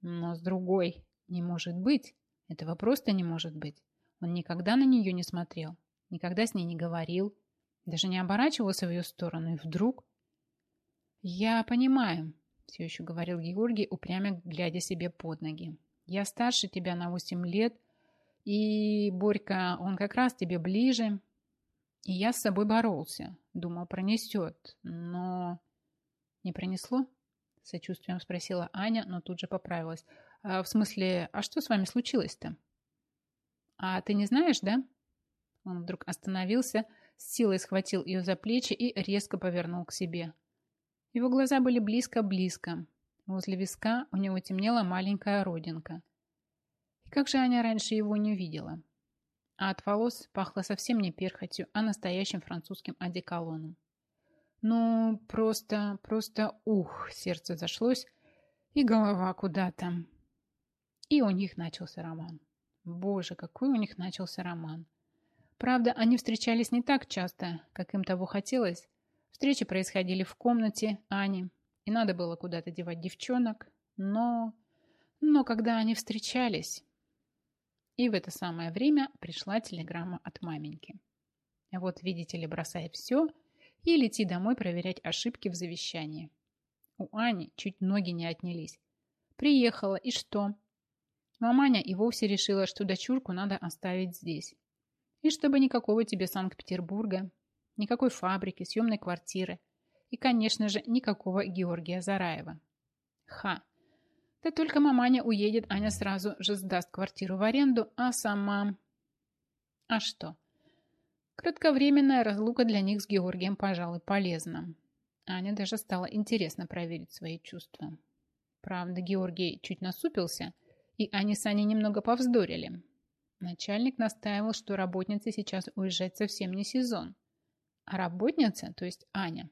Но с другой, не может быть. Этого просто не может быть. Он никогда на нее не смотрел, никогда с ней не говорил, даже не оборачивался в ее сторону. И вдруг... «Я понимаю», — все еще говорил Георгий, упрямо глядя себе под ноги. «Я старше тебя на восемь лет, и Борька, он как раз тебе ближе. И я с собой боролся, думал, пронесет, но не пронесло?» сочувствием спросила Аня, но тут же поправилась. А, в смысле, а что с вами случилось-то? А ты не знаешь, да? Он вдруг остановился, с силой схватил ее за плечи и резко повернул к себе. Его глаза были близко-близко. Возле виска у него темнела маленькая родинка. И как же Аня раньше его не увидела? А от волос пахло совсем не перхотью, а настоящим французским одеколоном. Ну, просто, просто, ух, сердце зашлось, и голова куда-то. И у них начался роман. Боже, какой у них начался роман. Правда, они встречались не так часто, как им того хотелось. Встречи происходили в комнате Ани, и надо было куда-то девать девчонок. Но... Но когда они встречались... И в это самое время пришла телеграмма от маменьки. Вот, видите ли, бросая все и лети домой проверять ошибки в завещании. У Ани чуть ноги не отнялись. Приехала, и что? Маманя и вовсе решила, что дочурку надо оставить здесь. И чтобы никакого тебе Санкт-Петербурга, никакой фабрики, съемной квартиры и, конечно же, никакого Георгия Зараева. Ха! Да только маманя уедет, Аня сразу же сдаст квартиру в аренду, а сама... А что? Кратковременная разлука для них с Георгием, пожалуй, полезна. Аня даже стало интересно проверить свои чувства. Правда, Георгий чуть насупился, и они с Аней немного повздорили. Начальник настаивал, что работнице сейчас уезжать совсем не сезон. А работница, то есть Аня,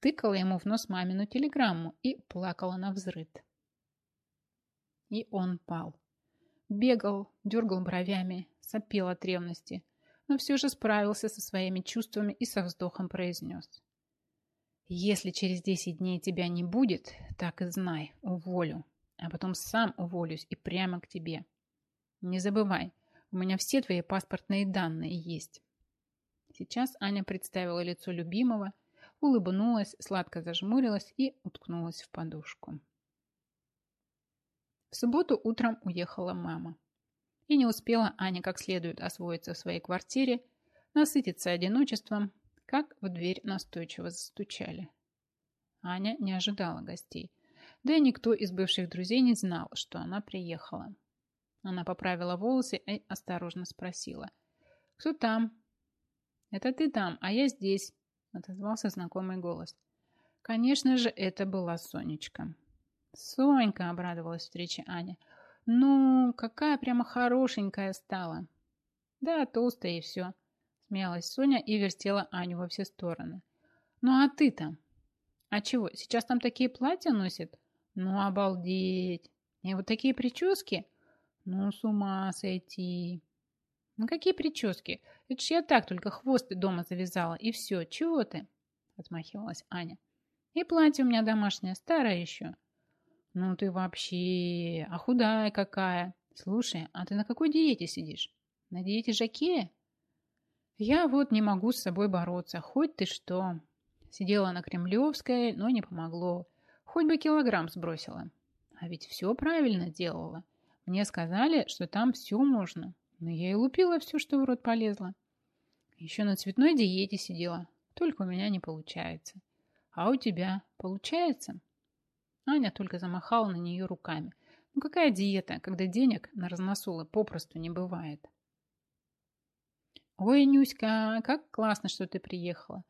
тыкала ему в нос мамину телеграмму и плакала на взрыд. И он пал. Бегал, дергал бровями, сопел от ревности, но все же справился со своими чувствами и со вздохом произнес. «Если через десять дней тебя не будет, так и знай, уволю, а потом сам уволюсь и прямо к тебе. Не забывай, у меня все твои паспортные данные есть». Сейчас Аня представила лицо любимого, улыбнулась, сладко зажмурилась и уткнулась в подушку. В субботу утром уехала мама. И не успела Аня как следует освоиться в своей квартире, насытиться одиночеством, как в дверь настойчиво застучали. Аня не ожидала гостей, да и никто из бывших друзей не знал, что она приехала. Она поправила волосы и осторожно спросила. «Кто там?» «Это ты там, а я здесь», — отозвался знакомый голос. Конечно же, это была Сонечка. «Сонька!» — обрадовалась встрече Аня. «Ну, какая прямо хорошенькая стала!» «Да, толстая и все», — смеялась Соня и вертела Аню во все стороны. «Ну, а ты-то?» «А чего, сейчас там такие платья носят?» «Ну, обалдеть! И вот такие прически?» «Ну, с ума сойти!» «Ну, какие прически? Это ж я так только хвост дома завязала, и все. Чего ты?» Отмахивалась Аня. «И платье у меня домашнее, старое еще. «Ну ты вообще... А худая какая! Слушай, а ты на какой диете сидишь? На диете Жакея?» «Я вот не могу с собой бороться, хоть ты что!» Сидела на Кремлевской, но не помогло. Хоть бы килограмм сбросила. А ведь все правильно делала. Мне сказали, что там все можно. Но я и лупила все, что в рот полезло. Еще на цветной диете сидела. Только у меня не получается. А у тебя получается?» Аня только замахала на нее руками. Ну какая диета, когда денег на разносолы попросту не бывает? Ой, Нюська, как классно, что ты приехала.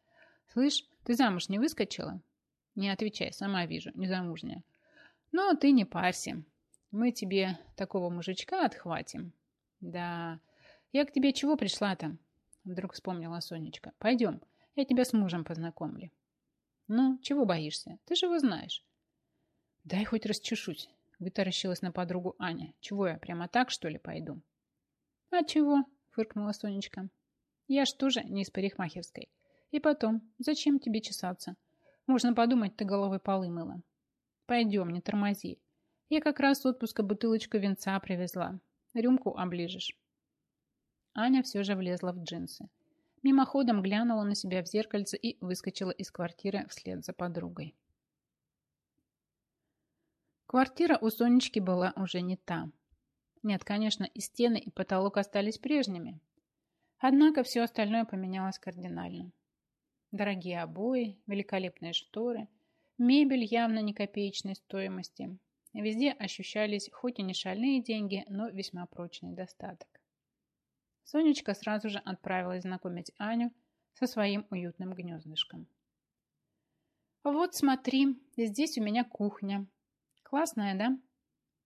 Слышь, ты замуж не выскочила? Не отвечай, сама вижу, незамужняя. Но ты не парься. Мы тебе такого мужичка отхватим. Да, я к тебе чего пришла-то? Вдруг вспомнила Сонечка. Пойдем, я тебя с мужем познакомлю. Ну, чего боишься? Ты же его знаешь. «Дай хоть расчешусь», — вытаращилась на подругу Аня. «Чего я, прямо так, что ли, пойду?» «А чего?» — фыркнула Сонечка. «Я ж тоже не из парикмахерской. И потом, зачем тебе чесаться? Можно подумать, ты головой полы мыла. Пойдем, не тормози. Я как раз с отпуска бутылочку венца привезла. Рюмку оближешь». Аня все же влезла в джинсы. Мимоходом глянула на себя в зеркальце и выскочила из квартиры вслед за подругой. Квартира у Сонечки была уже не та. Нет, конечно, и стены, и потолок остались прежними. Однако все остальное поменялось кардинально. Дорогие обои, великолепные шторы, мебель явно не копеечной стоимости. Везде ощущались хоть и не шальные деньги, но весьма прочный достаток. Сонечка сразу же отправилась знакомить Аню со своим уютным гнездышком. «Вот смотри, здесь у меня кухня», Классная, да?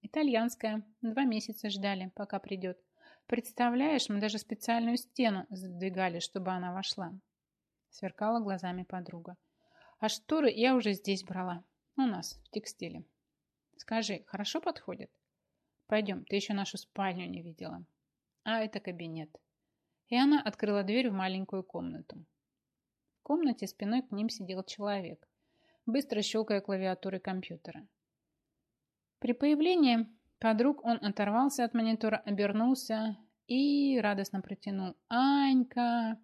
Итальянская. Два месяца ждали, пока придет. Представляешь, мы даже специальную стену задвигали, чтобы она вошла. Сверкала глазами подруга. А шторы я уже здесь брала. У нас, в текстиле. Скажи, хорошо подходит? Пойдем, ты еще нашу спальню не видела. А это кабинет. И она открыла дверь в маленькую комнату. В комнате спиной к ним сидел человек, быстро щелкая клавиатурой компьютера. При появлении подруг он оторвался от монитора, обернулся и радостно протянул. «Анька!»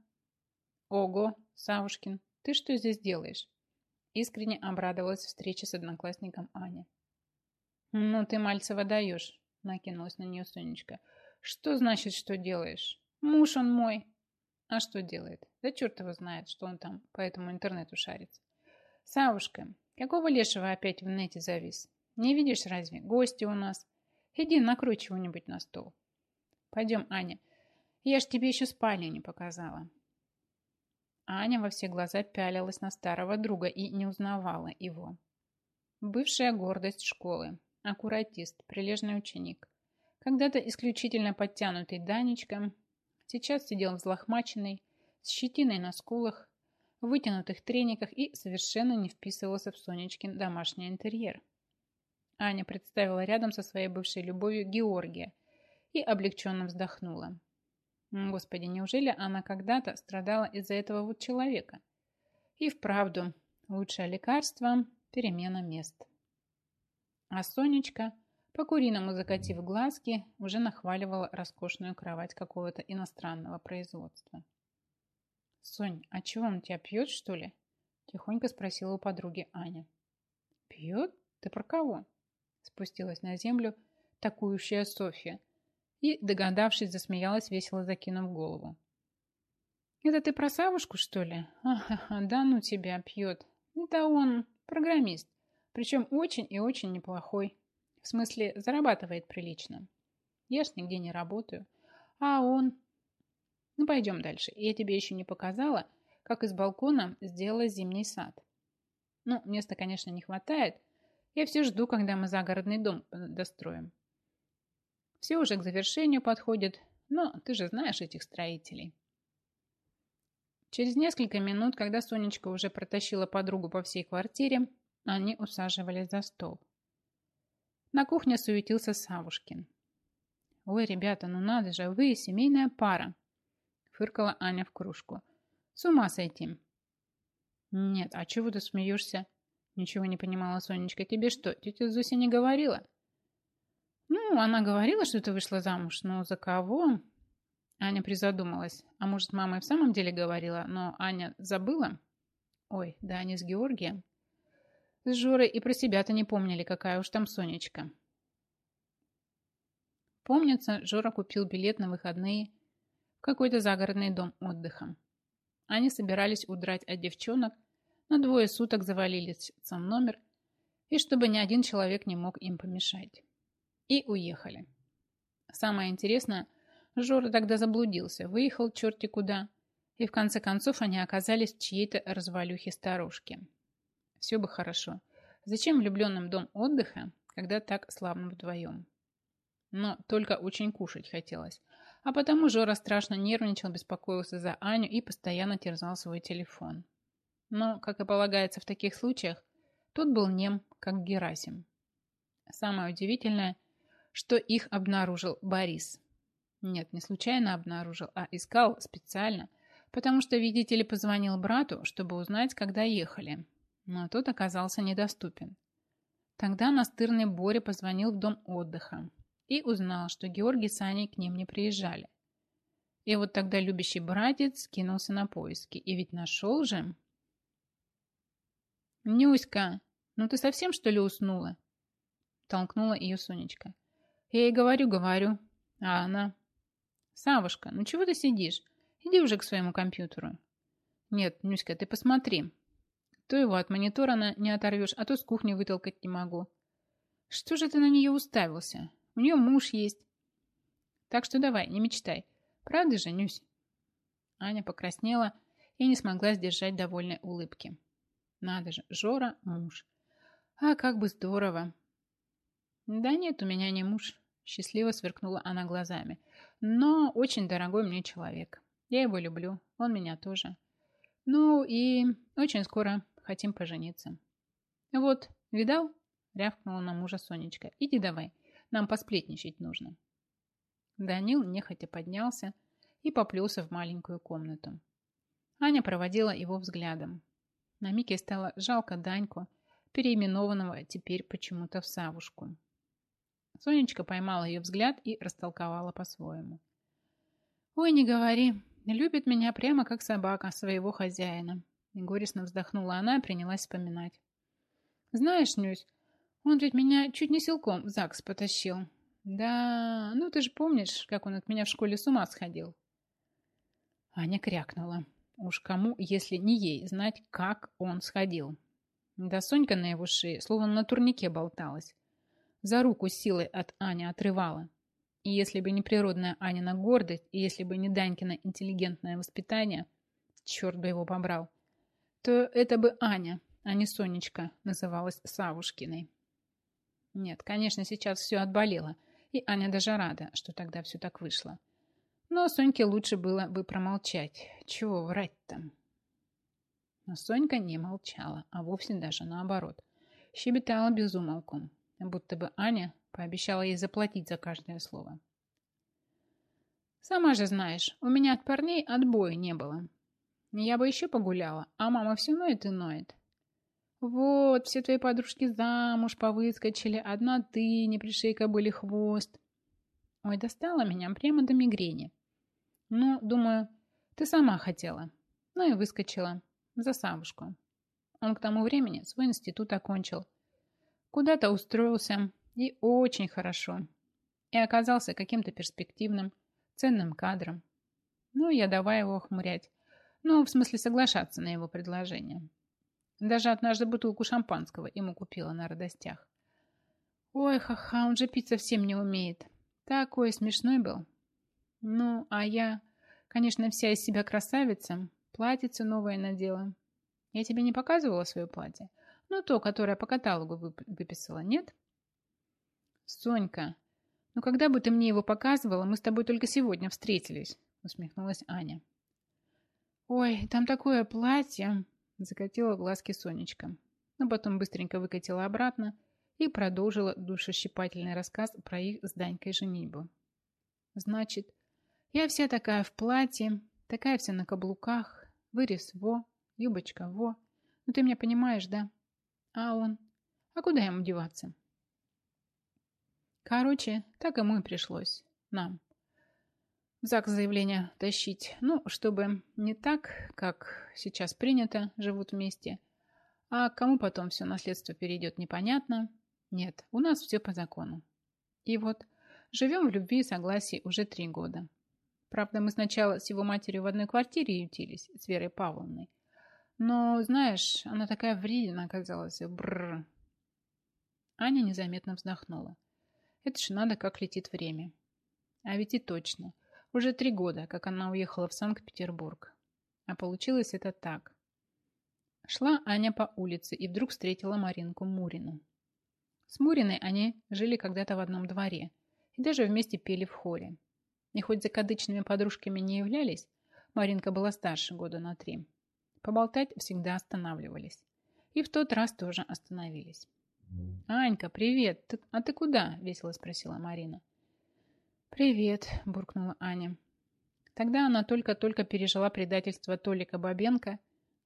«Ого, Савушкин, ты что здесь делаешь?» Искренне обрадовалась встрече с одноклассником Аня. «Ну ты, Мальцева, даешь!» накинулась на нее Сонечка. «Что значит, что делаешь? Муж он мой, А что делает? Да черт его знает, что он там по этому интернету шарится. Савушка, какого лешего опять в нете завис? Не видишь разве? Гости у нас. Иди накрой чего-нибудь на стол. Пойдем, Аня. Я ж тебе еще спальню не показала. Аня во все глаза пялилась на старого друга и не узнавала его. Бывшая гордость школы, аккуратист, прилежный ученик. Когда-то исключительно подтянутый Данечка, сейчас сидел взлохмаченный, с щетиной на скулах, в вытянутых трениках и совершенно не вписывался в Сонечкин домашний интерьер. Аня представила рядом со своей бывшей любовью Георгия и облегченно вздохнула. Господи, неужели она когда-то страдала из-за этого вот человека? И вправду, лучшее лекарство – перемена мест. А Сонечка, по-куриному закатив глазки, уже нахваливала роскошную кровать какого-то иностранного производства. «Сонь, а чего он тебя пьет, что ли?» – тихонько спросила у подруги Аня. «Пьет? Ты про кого?» – спустилась на землю такующая Софья – и, догадавшись, засмеялась, весело закинув голову. «Это ты про Савушку, что ли? Да ну тебя пьет. Это он программист, причем очень и очень неплохой. В смысле, зарабатывает прилично. Я ж нигде не работаю. А он... Ну, пойдем дальше. Я тебе еще не показала, как из балкона сделала зимний сад. Ну, места, конечно, не хватает. Я все жду, когда мы загородный дом достроим. Все уже к завершению подходит, но ты же знаешь этих строителей. Через несколько минут, когда Сонечка уже протащила подругу по всей квартире, они усаживались за стол. На кухне суетился Савушкин. «Ой, ребята, ну надо же, вы семейная пара!» Фыркала Аня в кружку. «С ума сойти!» «Нет, а чего ты смеешься?» Ничего не понимала Сонечка. «Тебе что, тетя Зуся не говорила?» Ну, она говорила, что ты вышла замуж, но за кого? Аня призадумалась. А может, мама и в самом деле говорила, но Аня забыла? Ой, да они с Георгием. С Жорой и про себя-то не помнили, какая уж там Сонечка. Помнится, Жора купил билет на выходные в какой-то загородный дом отдыха. Они собирались удрать от девчонок, на двое суток завалились в сам номер, и чтобы ни один человек не мог им помешать. И уехали. Самое интересное, Жора тогда заблудился, выехал черти куда, и в конце концов они оказались в чьей-то развалюхе старушки. Все бы хорошо. Зачем влюбленным дом отдыха, когда так славно вдвоем? Но только очень кушать хотелось. А потому Жора страшно нервничал, беспокоился за Аню и постоянно терзал свой телефон. Но, как и полагается в таких случаях, тот был нем, как Герасим. Самое удивительное, что их обнаружил Борис. Нет, не случайно обнаружил, а искал специально, потому что, видите ли, позвонил брату, чтобы узнать, когда ехали. Но тот оказался недоступен. Тогда настырный Боря позвонил в дом отдыха и узнал, что Георгий с Аней к ним не приезжали. И вот тогда любящий братец кинулся на поиски. И ведь нашел же... «Нюська, ну ты совсем, что ли, уснула?» Толкнула ее Сонечка. Я ей говорю, говорю. А она... Савушка, ну чего ты сидишь? Иди уже к своему компьютеру. Нет, Нюська, ты посмотри. То его от монитора не оторвешь, а то с кухни вытолкать не могу. Что же ты на нее уставился? У нее муж есть. Так что давай, не мечтай. Правда же, Нюсь? Аня покраснела и не смогла сдержать довольной улыбки. Надо же, Жора – муж. А как бы здорово. Да нет, у меня не муж. Счастливо сверкнула она глазами. Но очень дорогой мне человек. Я его люблю. Он меня тоже. Ну и очень скоро хотим пожениться. Вот, видал? Рявкнула на мужа Сонечка. Иди давай, нам посплетничать нужно. Данил нехотя поднялся и поплелся в маленькую комнату. Аня проводила его взглядом. На миг стало жалко Даньку, переименованного теперь почему-то в Савушку. Сонечка поймала ее взгляд и растолковала по-своему. «Ой, не говори, любит меня прямо как собака своего хозяина». И горестно вздохнула она и принялась вспоминать. «Знаешь, Нюсь, он ведь меня чуть не силком в ЗАГС потащил. Да, ну ты же помнишь, как он от меня в школе с ума сходил». Аня крякнула. Уж кому, если не ей, знать, как он сходил. Да Сонька на его шее, словно на турнике болталась. За руку силой от Ани отрывала. И если бы не природная Анина гордость, и если бы не Данькино интеллигентное воспитание, черт бы его побрал, то это бы Аня, а не Сонечка, называлась Савушкиной. Нет, конечно, сейчас все отболело, и Аня даже рада, что тогда все так вышло. Но Соньке лучше было бы промолчать. Чего врать-то? Но Сонька не молчала, а вовсе даже наоборот. Щебетала безумолку, будто бы Аня пообещала ей заплатить за каждое слово. «Сама же знаешь, у меня от парней отбоя не было. Я бы еще погуляла, а мама все ноет и ноет. Вот, все твои подружки замуж повыскочили, одна ты, не пришей были хвост. Ой, достала меня прямо до мигрени. Ну, думаю, ты сама хотела. Ну и выскочила. За Савушку. Он к тому времени свой институт окончил. Куда-то устроился. И очень хорошо. И оказался каким-то перспективным, ценным кадром. Ну, я давай его охмурять. Ну, в смысле соглашаться на его предложение. Даже однажды бутылку шампанского ему купила на радостях. Ой, ха-ха, он же пить совсем не умеет. Такой смешной был. Ну, а я, конечно, вся из себя красавица, платьице новое надела. Я тебе не показывала свое платье? Ну, то, которое по каталогу выписала, нет? Сонька, ну когда бы ты мне его показывала, мы с тобой только сегодня встретились, усмехнулась Аня. Ой, там такое платье, закатила глазки Сонечка, но потом быстренько выкатила обратно и продолжила душещипательный рассказ про их с Данькой женитьбу. Значит, я вся такая в платье, такая вся на каблуках, вырез во, юбочка во. Ну ты меня понимаешь, да? А он? А куда ему деваться? Короче, так ему и пришлось. Нам. ЗАГС заявление тащить. Ну, чтобы не так, как сейчас принято, живут вместе. А кому потом все наследство перейдет, непонятно. Нет, у нас все по закону. И вот живем в любви и согласии уже три года. Правда, мы сначала с его матерью в одной квартире ютились, с Верой Павловной. Но, знаешь, она такая вредина оказалась. Бррр. Аня незаметно вздохнула. Это ж надо, как летит время. А ведь и точно. Уже три года, как она уехала в Санкт-Петербург. А получилось это так. Шла Аня по улице и вдруг встретила Маринку Мурину. С Муриной они жили когда-то в одном дворе и даже вместе пели в хоре. И хоть закадычными подружками не являлись, Маринка была старше года на три. Поболтать всегда останавливались. И в тот раз тоже остановились. «Анька, привет! Ты, а ты куда?» – весело спросила Марина. «Привет!» – буркнула Аня. Тогда она только-только пережила предательство Толика Бабенко,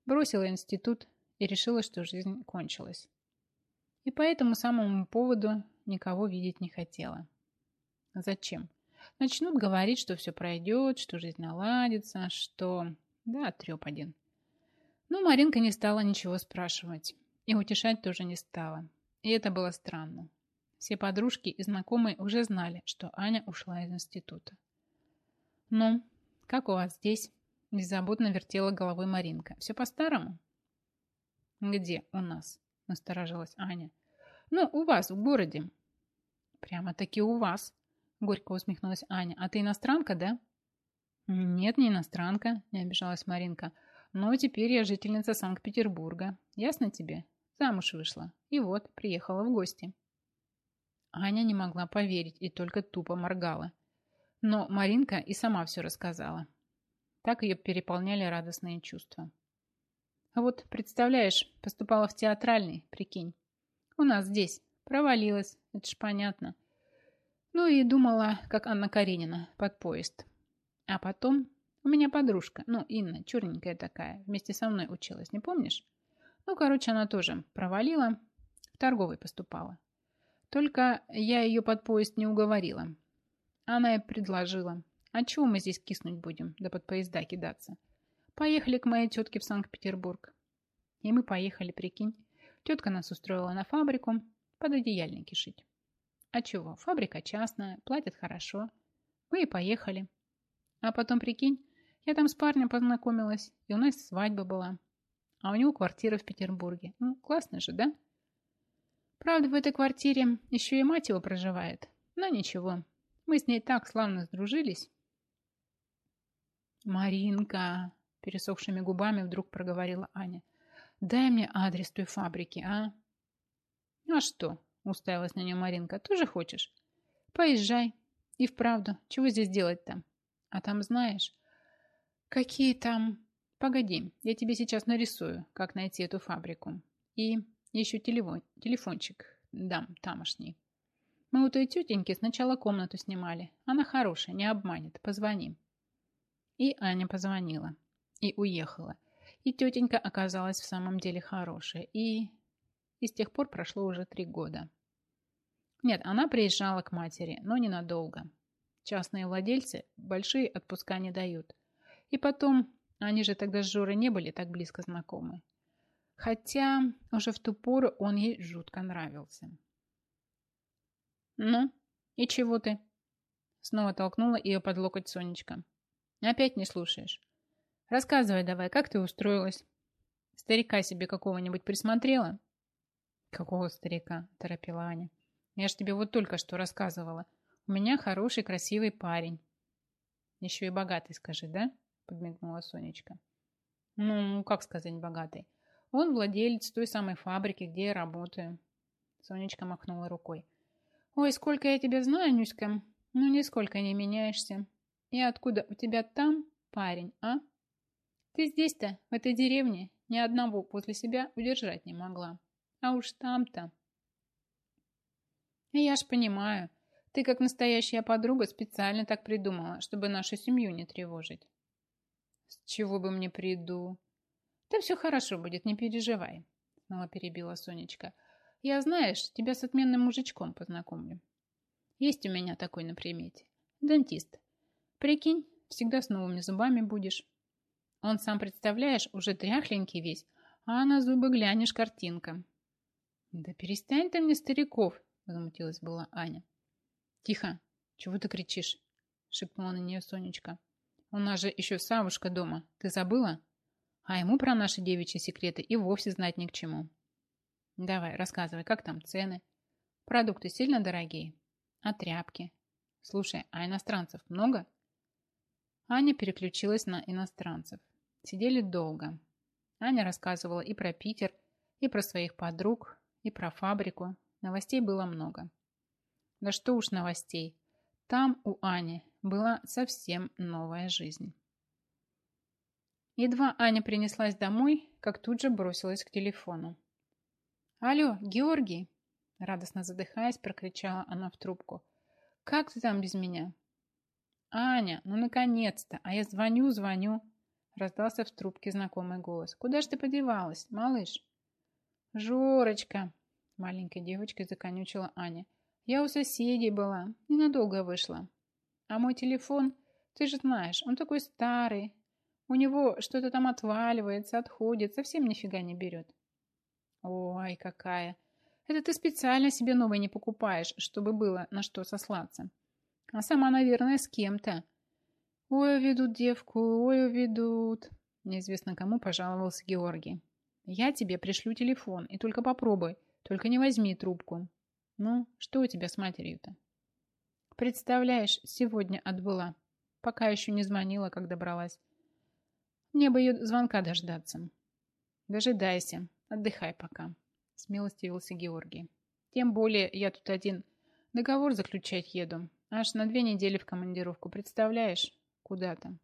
бросила институт и решила, что жизнь кончилась. И по этому самому поводу никого видеть не хотела. Зачем? Начнут говорить, что все пройдет, что жизнь наладится, что... Да, треп один. Но Маринка не стала ничего спрашивать. И утешать тоже не стала. И это было странно. Все подружки и знакомые уже знали, что Аня ушла из института. «Ну, как у вас здесь?» – беззаботно вертела головой Маринка. «Все по-старому?» «Где у нас?» – насторожилась Аня. «Ну, у вас, в городе». «Прямо-таки у вас», Горько усмехнулась Аня. А ты иностранка, да? Нет, не иностранка, не обижалась Маринка. Но теперь я жительница Санкт-Петербурга. Ясно тебе? Замуж вышла. И вот, приехала в гости. Аня не могла поверить и только тупо моргала. Но Маринка и сама все рассказала. Так ее переполняли радостные чувства. А вот, представляешь, поступала в театральный, прикинь. У нас здесь. Провалилась, это ж понятно. Ну и думала, как Анна Каренина, под поезд. А потом у меня подружка, ну, Инна, черненькая такая, вместе со мной училась, не помнишь? Ну, короче, она тоже провалила, в торговый поступала. Только я ее под поезд не уговорила. Она и предложила. А чего мы здесь киснуть будем, да под поезда кидаться? Поехали к моей тетке в Санкт-Петербург. И мы поехали, прикинь. Тетка нас устроила на фабрику под одеяльники шить. А чего, фабрика частная, платят хорошо. Мы и поехали. А потом, прикинь, Я там с парнем познакомилась, и у нас свадьба была. А у него квартира в Петербурге. Ну, классно же, да? Правда, в этой квартире еще и мать его проживает. Но ничего, мы с ней так славно сдружились. «Маринка!» – пересохшими губами вдруг проговорила Аня. «Дай мне адрес той фабрики, а?» «А что?» – уставилась на нее Маринка. «Тоже хочешь?» «Поезжай. И вправду, чего здесь делать-то? А там знаешь, какие там... Погоди, я тебе сейчас нарисую, как найти эту фабрику. И еще телефон, телефончик дам тамошний. Мы у той тетеньки сначала комнату снимали. Она хорошая, не обманет. Позвони. И Аня позвонила. И уехала. И тетенька оказалась в самом деле хорошая. И... И с тех пор прошло уже три года. Нет, она приезжала к матери, но ненадолго. Частные владельцы большие отпуска не дают. И потом, они же тогда с Жорой не были так близко знакомы. Хотя уже в ту пору он ей жутко нравился. «Ну, и чего ты?» Снова толкнула ее под локоть Сонечка. «Опять не слушаешь. Рассказывай давай, как ты устроилась? Старика себе какого-нибудь присмотрела?» «Какого старика?» – торопила Аня. «Я ж тебе вот только что рассказывала. У меня хороший, красивый парень». «Еще и богатый, скажи, да?» – подмигнула Сонечка. «Ну, как сказать богатый? Он владелец той самой фабрики, где я работаю». Сонечка махнула рукой. «Ой, сколько я тебя знаю, Нюська, ну нисколько не меняешься. И откуда у тебя там парень, а? Ты здесь-то, в этой деревне, ни одного после себя удержать не могла. А уж там-то...» «Я ж понимаю, ты, как настоящая подруга, специально так придумала, чтобы нашу семью не тревожить». «С чего бы мне приду?» «Да все хорошо будет, не переживай», — снова перебила Сонечка. Я, знаешь, тебя с отменным мужичком познакомлю. Есть у меня такой на примете. Дантист. Прикинь, всегда с новыми зубами будешь. Он сам, представляешь, уже тряхленький весь, а на зубы глянешь картинка. Да перестань ты мне, стариков, возмутилась была Аня. Тихо, чего ты кричишь? Шепнула на нее Сонечка. У нас же еще Савушка дома, ты забыла? А ему про наши девичьи секреты и вовсе знать ни к чему. Давай, рассказывай, как там цены? Продукты сильно дорогие? А тряпки? Слушай, а иностранцев много? Аня переключилась на иностранцев. Сидели долго. Аня рассказывала и про Питер, и про своих подруг, и про фабрику. Новостей было много. Да что уж новостей. Там у Ани была совсем новая жизнь. Едва Аня принеслась домой, как тут же бросилась к телефону. «Алло, Георгий!» Радостно задыхаясь, прокричала она в трубку. «Как ты там без меня?» «Аня, ну наконец-то! А я звоню, звоню!» Раздался в трубке знакомый голос. «Куда ж ты подевалась, малыш?» «Жорочка!» Маленькой девочкой законючила Аня. «Я у соседей была. Ненадолго вышла. А мой телефон, ты же знаешь, он такой старый. У него что-то там отваливается, отходит, совсем нифига не берет. Ой, какая! Это ты специально себе новый не покупаешь, чтобы было на что сослаться. А сама, наверное, с кем-то. Ой, уведут девку, ой, уведут. Неизвестно кому пожаловался Георгий. Я тебе пришлю телефон, и только попробуй. Только не возьми трубку. Ну, что у тебя с матерью-то? Представляешь, сегодня отбыла. Пока еще не звонила, как добралась. Мне бы ее звонка дождаться. Дожидайся. Отдыхай пока, смилостивился Георгий. Тем более я тут один договор заключать еду. Аж на две недели в командировку, представляешь? Куда там?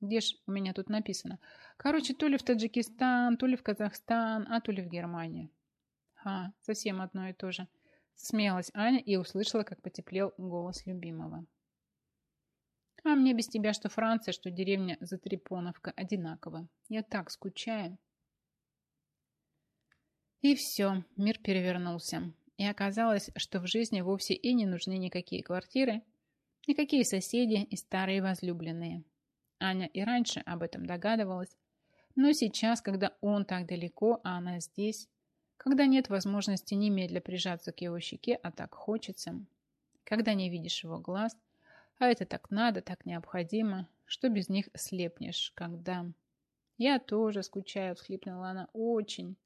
Где ж у меня тут написано? Короче, то ли в Таджикистан, то ли в Казахстан, а то ли в Германию. А, совсем одно и то же. Смеялась Аня и услышала, как потеплел голос любимого. А мне без тебя что Франция, что деревня Затрепоновка одинаково. Я так скучаю. И все, мир перевернулся. И оказалось, что в жизни вовсе и не нужны никакие квартиры, никакие соседи и старые возлюбленные. Аня и раньше об этом догадывалась, но сейчас, когда он так далеко, а она здесь, когда нет возможности немедля прижаться к его щеке, а так хочется, когда не видишь его глаз, а это так надо, так необходимо, что без них слепнешь, когда... Я тоже скучаю, всхлипнула она, очень.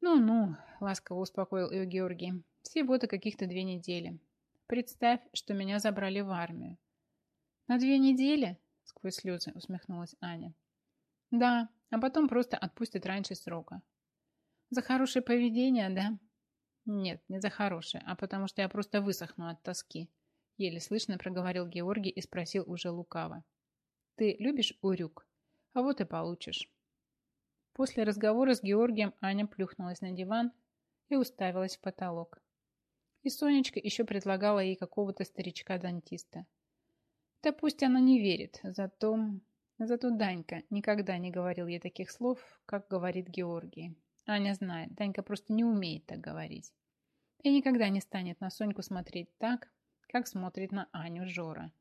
Ну-ну, ласково успокоил ее Георгий. Всего-то каких-то две недели. Представь, что меня забрали в армию. На две недели? Сквозь слезы усмехнулась Аня. Да, а потом просто отпустят раньше срока. За хорошее поведение, да? Нет, не за хорошее, а потому что я просто высохну от тоски. Еле слышно проговорил Георгий и спросил уже лукаво. Ты любишь урюк? А вот и получишь. После разговора с Георгием Аня плюхнулась на диван и уставилась в потолок. И Сонечка еще предлагала ей какого-то старичка-дантиста. Да пусть она не верит, зато... Зато Данька никогда не говорил ей таких слов, как говорит Георгий. Аня знает, Данька просто не умеет так говорить. И никогда не станет на Соньку смотреть так, как смотрит на Аню Жора.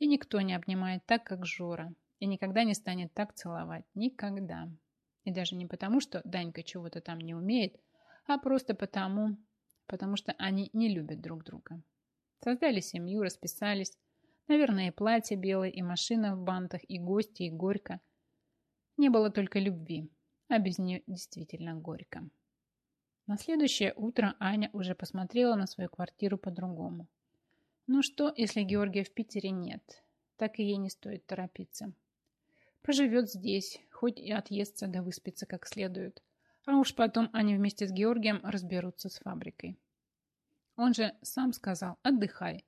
И никто не обнимает так, как Жора, и никогда не станет так целовать. Никогда. И даже не потому, что Данька чего-то там не умеет, а просто потому, потому что они не любят друг друга. Создали семью, расписались. Наверное, и платье белое, и машина в бантах, и гости, и горько. Не было только любви, а без нее действительно горько. На следующее утро Аня уже посмотрела на свою квартиру по-другому. Ну что, если Георгия в Питере нет? Так и ей не стоит торопиться. Поживет здесь, хоть и отъестся да выспится как следует. А уж потом они вместе с Георгием разберутся с фабрикой. Он же сам сказал «отдыхай».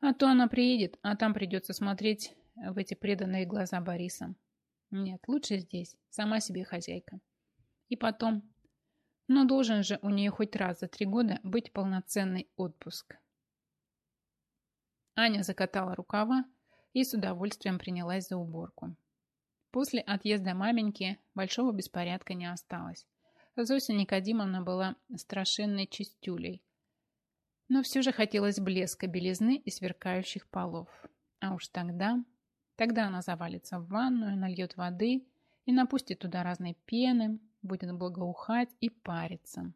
А то она приедет, а там придется смотреть в эти преданные глаза Бориса. Нет, лучше здесь, сама себе хозяйка. И потом, но должен же у нее хоть раз за три года быть полноценный отпуск. Аня закатала рукава, и с удовольствием принялась за уборку. После отъезда маменьки большого беспорядка не осталось. Зося Никодимовна была страшенной чистюлей. Но все же хотелось блеска белизны и сверкающих полов. А уж тогда... Тогда она завалится в ванную, нальет воды и напустит туда разной пены, будет благоухать и париться.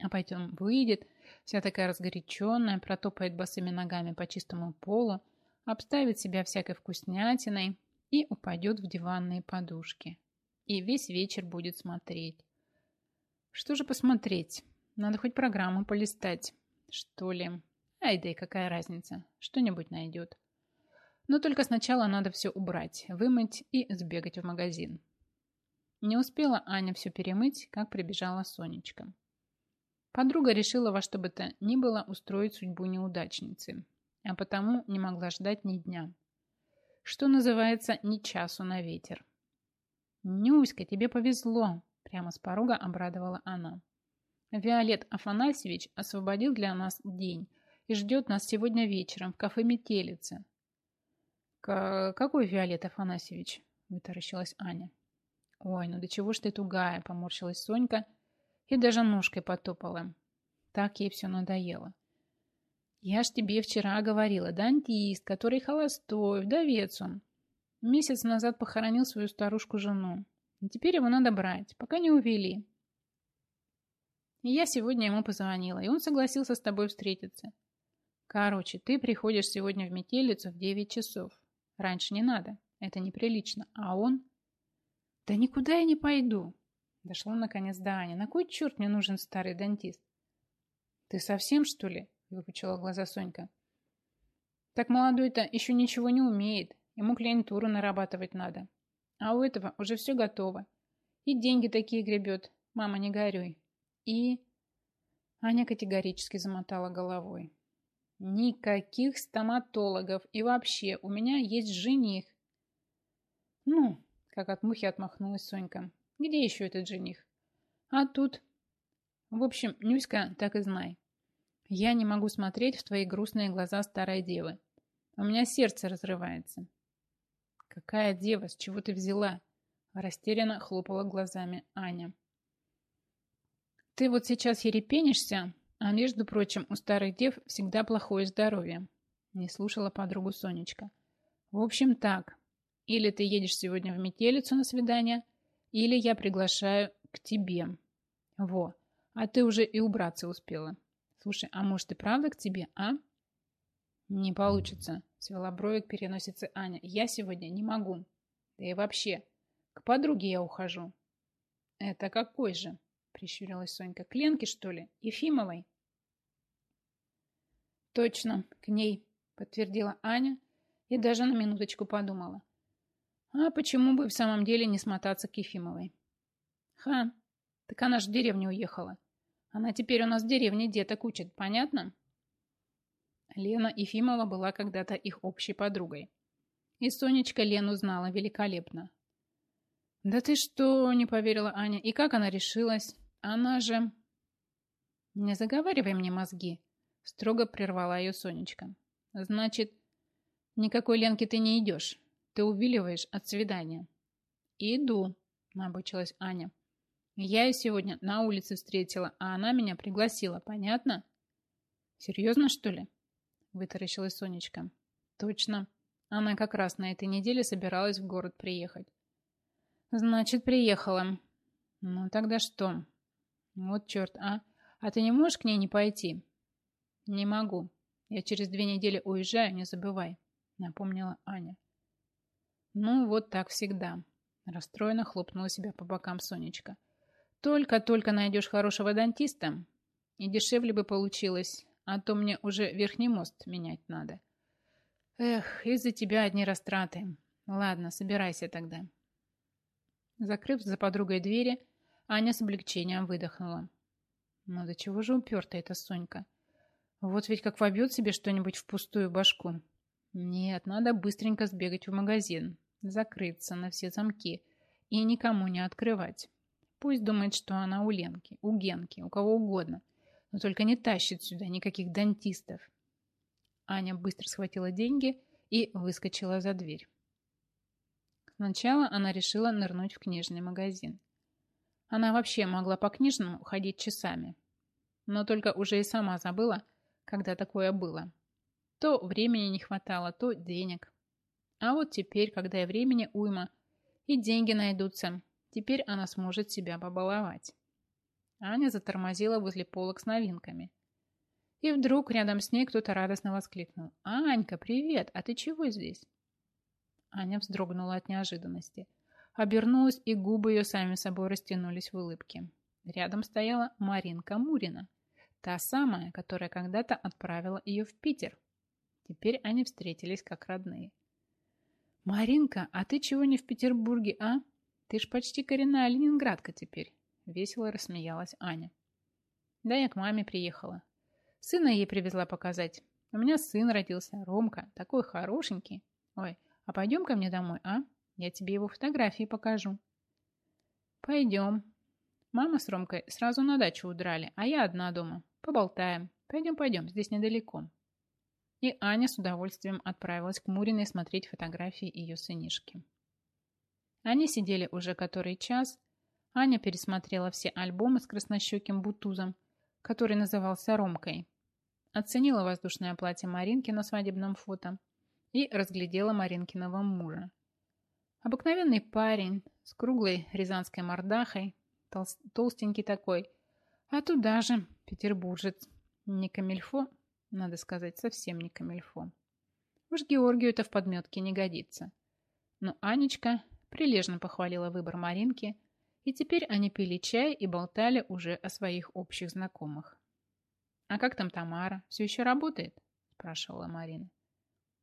А потом выйдет, вся такая разгоряченная, протопает босыми ногами по чистому полу, обставит себя всякой вкуснятиной и упадет в диванные подушки. И весь вечер будет смотреть. Что же посмотреть? Надо хоть программу полистать, что ли. Ай да и какая разница, что-нибудь найдет. Но только сначала надо все убрать, вымыть и сбегать в магазин. Не успела Аня все перемыть, как прибежала Сонечка. Подруга решила во что бы то ни было устроить судьбу неудачницы а потому не могла ждать ни дня. Что называется, ни часу на ветер. «Нюська, тебе повезло!» Прямо с порога обрадовала она. Виолет Афанасьевич освободил для нас день и ждет нас сегодня вечером в кафе «Метелица». «Какой Виолет Афанасьевич?» – вытаращилась Аня. «Ой, ну до чего ж ты тугая?» – поморщилась Сонька и даже ножкой потопала. Так ей все надоело. Я ж тебе вчера говорила, дантист, который холостой, вдовец он. Месяц назад похоронил свою старушку-жену. Теперь его надо брать, пока не увели. И я сегодня ему позвонила, и он согласился с тобой встретиться. Короче, ты приходишь сегодня в метелицу в 9 часов. Раньше не надо, это неприлично. А он... Да никуда я не пойду. Дошло наконец до Ани. На кой черт мне нужен старый дантист? Ты совсем, что ли? выпучила глаза Сонька. Так молодой-то еще ничего не умеет. Ему клиентуру нарабатывать надо. А у этого уже все готово. И деньги такие гребет. Мама, не горюй. И... Аня категорически замотала головой. Никаких стоматологов. И вообще, у меня есть жених. Ну, как от мухи отмахнулась Сонька. Где еще этот жених? А тут... В общем, Нюська, так и знай. Я не могу смотреть в твои грустные глаза старой девы. У меня сердце разрывается. Какая дева, с чего ты взяла? Растерянно хлопала глазами Аня. Ты вот сейчас ерепенишься, а между прочим, у старых дев всегда плохое здоровье. Не слушала подругу Сонечка. В общем так, или ты едешь сегодня в метелицу на свидание, или я приглашаю к тебе. Во, а ты уже и убраться успела. Слушай, а может и правда к тебе, а? Не получится, свела брови к переносице Аня. Я сегодня не могу. Да и вообще, к подруге я ухожу. Это какой же? Прищурилась Сонька. К Ленке, что ли? Ефимовой? Точно, к ней, подтвердила Аня и даже на минуточку подумала. А почему бы в самом деле не смотаться к Ефимовой? Ха, так она же в деревню уехала. Она теперь у нас в деревне деток учит, понятно? Лена Ефимова была когда-то их общей подругой. И Сонечка Лену знала великолепно. «Да ты что?» – не поверила Аня. «И как она решилась? Она же...» «Не заговаривай мне мозги», – строго прервала ее Сонечка. «Значит, никакой Ленки ты не идешь. Ты увиливаешь от свидания». «Иду», – набычилась Аня. «Я ее сегодня на улице встретила, а она меня пригласила. Понятно?» «Серьезно, что ли?» вытаращилась Сонечка. Точно. Она как раз на этой неделе собиралась в город приехать. Значит, приехала. Ну, тогда что? Вот черт, а? А ты не можешь к ней не пойти? Не могу. Я через две недели уезжаю, не забывай, напомнила Аня. Ну, вот так всегда. Расстроенно хлопнула себя по бокам Сонечка. Только-только найдешь хорошего дантиста, и дешевле бы получилось, а то мне уже верхний мост менять надо. Эх, из-за тебя одни растраты. Ладно, собирайся тогда. Закрыв за подругой двери, Аня с облегчением выдохнула. Ну до чего же уперта эта Сонька? Вот ведь как вобьет себе что-нибудь в пустую башку. Нет, надо быстренько сбегать в магазин, закрыться на все замки и никому не открывать. Пусть думает, что она у Ленки, у Генки, у кого угодно – но только не тащит сюда никаких дантистов. Аня быстро схватила деньги и выскочила за дверь. Сначала она решила нырнуть в книжный магазин. Она вообще могла по книжному ходить часами. Но только уже и сама забыла, когда такое было. То времени не хватало, то денег. А вот теперь, когда и времени уйма, и деньги найдутся, теперь она сможет себя побаловать. Аня затормозила возле полок с новинками. И вдруг рядом с ней кто-то радостно воскликнул. «Анька, привет! А ты чего здесь?» Аня вздрогнула от неожиданности. Обернулась, и губы ее сами собой растянулись в улыбке. Рядом стояла Маринка Мурина. Та самая, которая когда-то отправила ее в Питер. Теперь они встретились как родные. «Маринка, а ты чего не в Петербурге, а? Ты ж почти коренная ленинградка теперь. Весело рассмеялась Аня. Да я к маме приехала. Сына ей привезла показать. У меня сын родился, Ромка, такой хорошенький. Ой, а пойдем ко мне домой, а? Я тебе его фотографии покажу. Пойдем. Мама с Ромкой сразу на дачу удрали, а я одна дома. Поболтаем. Пойдем, пойдем, здесь недалеко. И Аня с удовольствием отправилась к Муриной смотреть фотографии ее сынишки. Они сидели уже который час, Аня пересмотрела все альбомы с краснощеким бутузом, который назывался Ромкой. Оценила воздушное платье Маринки на свадебном фото и разглядела Маринкиного мужа. Обыкновенный парень с круглой рязанской мордахой, тол толстенький такой, а туда же петербуржец. Не камильфо, надо сказать, совсем не камильфо. Уж Георгию это в подметке не годится. Но Анечка прилежно похвалила выбор Маринки и теперь они пили чай и болтали уже о своих общих знакомых. «А как там Тамара? Все еще работает?» – спрашивала Марина.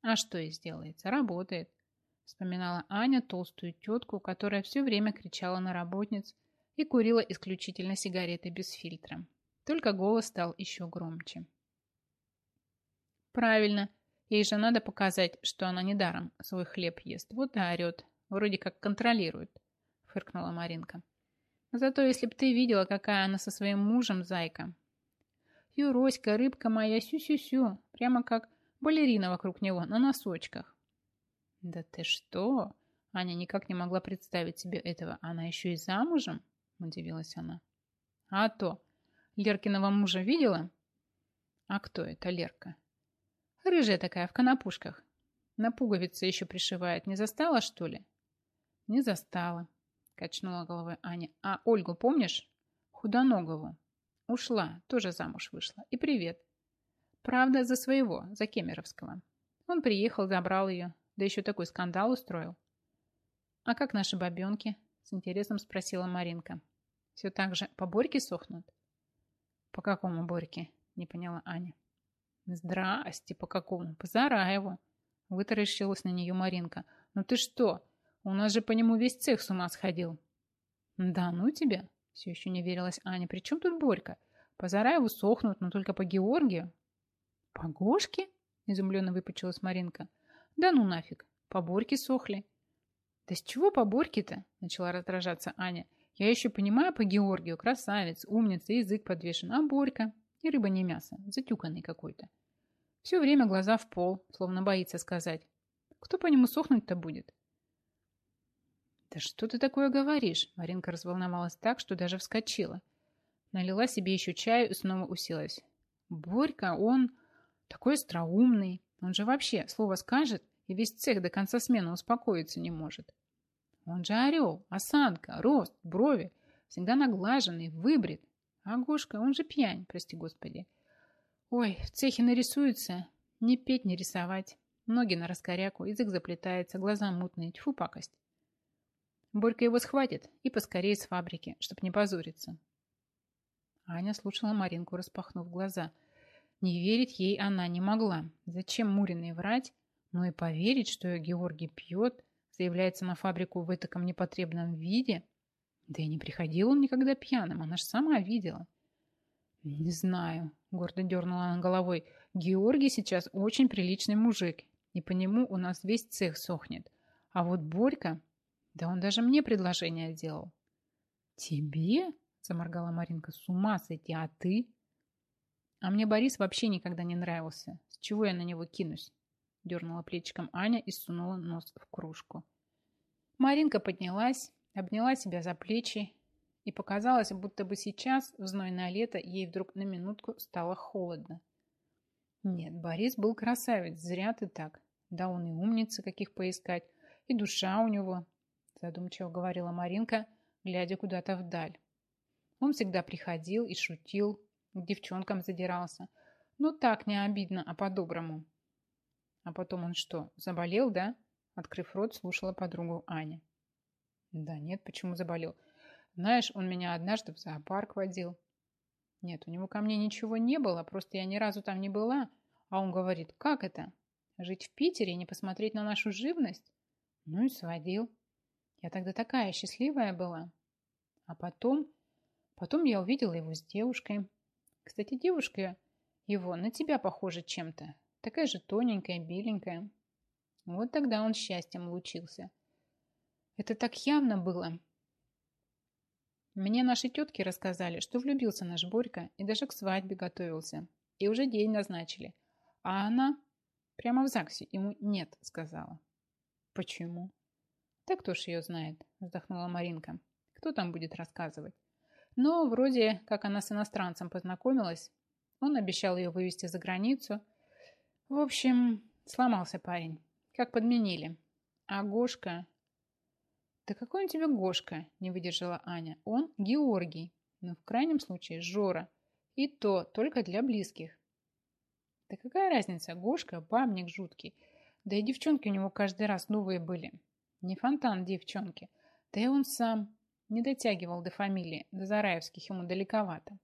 «А что и сделается? Работает», – вспоминала Аня толстую тетку, которая все время кричала на работниц и курила исключительно сигареты без фильтра. Только голос стал еще громче. «Правильно. Ей же надо показать, что она недаром свой хлеб ест. Вот и орет. Вроде как контролирует», – фыркнула Маринка. Зато если б ты видела, какая она со своим мужем, зайка. Юроська, рыбка моя, сю-сю-сю, прямо как балерина вокруг него, на носочках. Да ты что? Аня никак не могла представить себе этого. Она еще и замужем? Удивилась она. А то. Леркиного мужа видела? А кто это Лерка? Рыжая такая, в конопушках. На пуговицы еще пришивает. Не застала, что ли? Не застала, Качнула головой Аня. А Ольгу помнишь? Худоногову. Ушла, тоже замуж вышла. И привет. Правда, за своего, за Кемеровского. Он приехал, забрал ее, да еще такой скандал устроил. «А как наши бабенки?» – с интересом спросила Маринка. «Все так же по Борьке сохнут?» «По какому Борьке?» – не поняла Аня. «Здрасте, по какому? По Зараеву!» – вытаращилась на нее Маринка. «Ну ты что? У нас же по нему весь цех с ума сходил». «Да ну тебя!» – все еще не верилась Аня. «При чем тут Борька? По Зараеву сохнут, но только по Георгию». «По Гошке?» – изумленно выпучилась Маринка. «Да ну нафиг! По Борьке сохли!» «Да с чего по Борьке-то?» – начала раздражаться Аня. «Я еще понимаю по Георгию, красавец, умница, язык подвешен, а Борька и рыба не мясо, затюканный какой-то. Все время глаза в пол, словно боится сказать. Кто по нему сохнуть-то будет?» «Да что ты такое говоришь?» Маринка разволновалась так, что даже вскочила. Налила себе еще чаю и снова уселась. «Борька, он такой остроумный. Он же вообще слово скажет, и весь цех до конца смены успокоиться не может. Он же орел, осанка, рост, брови, всегда наглаженный, выбрит. А Гошка, он же пьянь, прости господи. Ой, в цехе нарисуется, не петь, не рисовать. Ноги на раскоряку, язык заплетается, глаза мутные, тьфу пакость. Борька его схватит и поскорее с фабрики, чтоб не позориться. Аня слушала Маринку, распахнув глаза. Не верить ей она не могла. Зачем Муриной врать? Но и поверить, что Георгий пьет, заявляется на фабрику в этаком непотребном виде. Да и не приходил он никогда пьяным, она ж сама видела. Не знаю, гордо дернула она головой. Георгий сейчас очень приличный мужик, и по нему у нас весь цех сохнет. А вот Борька, да он даже мне предложение сделал. Тебе? Заморгала Маринка. С ума сойти, а ты? А мне Борис вообще никогда не нравился. С чего я на него кинусь? Дернула плечиком Аня и сунула нос в кружку. Маринка поднялась, обняла себя за плечи и показалось, будто бы сейчас, в знойное лето, ей вдруг на минутку стало холодно. Нет, Борис был красавец, зря ты так. Да он и умница, каких поискать, и душа у него, задумчиво говорила Маринка, глядя куда-то вдаль. Он всегда приходил и шутил, к девчонкам задирался. Ну так, не обидно, а по-доброму. А потом он что, заболел, да? Открыв рот, слушала подругу Аня. Да нет, почему заболел? Знаешь, он меня однажды в зоопарк водил. Нет, у него ко мне ничего не было, просто я ни разу там не была. А он говорит, как это? Жить в Питере и не посмотреть на нашу живность? Ну и сводил. Я тогда такая счастливая была. А потом, потом я увидела его с девушкой. Кстати, девушка его на тебя похожа чем-то. Такая же тоненькая, беленькая. Вот тогда он счастьем лучился. Это так явно было. Мне наши тетки рассказали, что влюбился наш Борька и даже к свадьбе готовился. И уже день назначили. А она прямо в ЗАГСе ему «нет» сказала. Почему? Так кто ж ее знает, вздохнула Маринка. Кто там будет рассказывать? Но вроде как она с иностранцем познакомилась. Он обещал ее вывести за границу. В общем, сломался парень. Как подменили. А Гошка... Да какой он тебе Гошка? Не выдержала Аня. Он Георгий. Но в крайнем случае Жора. И то только для близких. Да какая разница? Гошка – бабник жуткий. Да и девчонки у него каждый раз новые были. Не фонтан девчонки. Да и он сам не дотягивал до фамилии, до Зараевских ему далековато.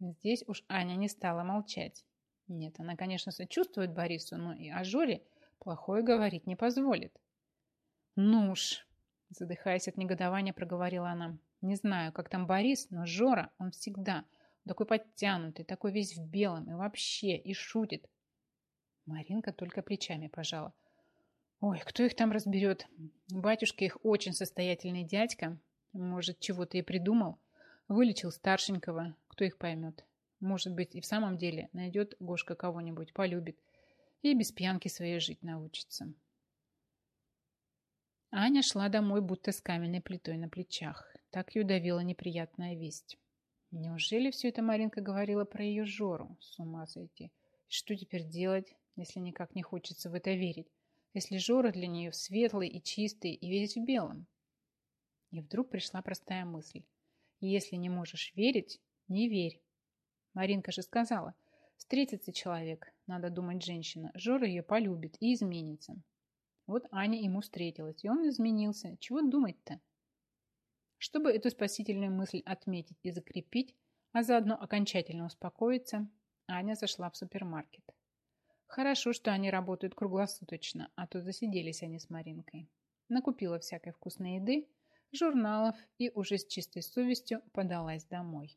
Здесь уж Аня не стала молчать. Нет, она, конечно, сочувствует Борису, но и о Жоре плохое говорить не позволит. Ну уж, задыхаясь от негодования, проговорила она. Не знаю, как там Борис, но Жора, он всегда такой подтянутый, такой весь в белом и вообще, и шутит. Маринка только плечами пожала. Ой, кто их там разберет? Батюшка их очень состоятельный дядька. Может, чего-то и придумал. Вылечил старшенького. Кто их поймет? Может быть, и в самом деле найдет Гошка кого-нибудь, полюбит. И без пьянки своей жить научится. Аня шла домой, будто с каменной плитой на плечах. Так ее давила неприятная весть. Неужели все это Маринка говорила про ее Жору? С ума сойти. Что теперь делать, если никак не хочется в это верить? если Жора для нее светлый и чистый и весь в белом? И вдруг пришла простая мысль. Если не можешь верить, не верь. Маринка же сказала, Встретится человек, надо думать женщина, Жора ее полюбит и изменится. Вот Аня ему встретилась, и он изменился. Чего думать-то? Чтобы эту спасительную мысль отметить и закрепить, а заодно окончательно успокоиться, Аня зашла в супермаркет. Хорошо, что они работают круглосуточно, а то засиделись они с Маринкой. Накупила всякой вкусной еды, журналов и уже с чистой совестью подалась домой.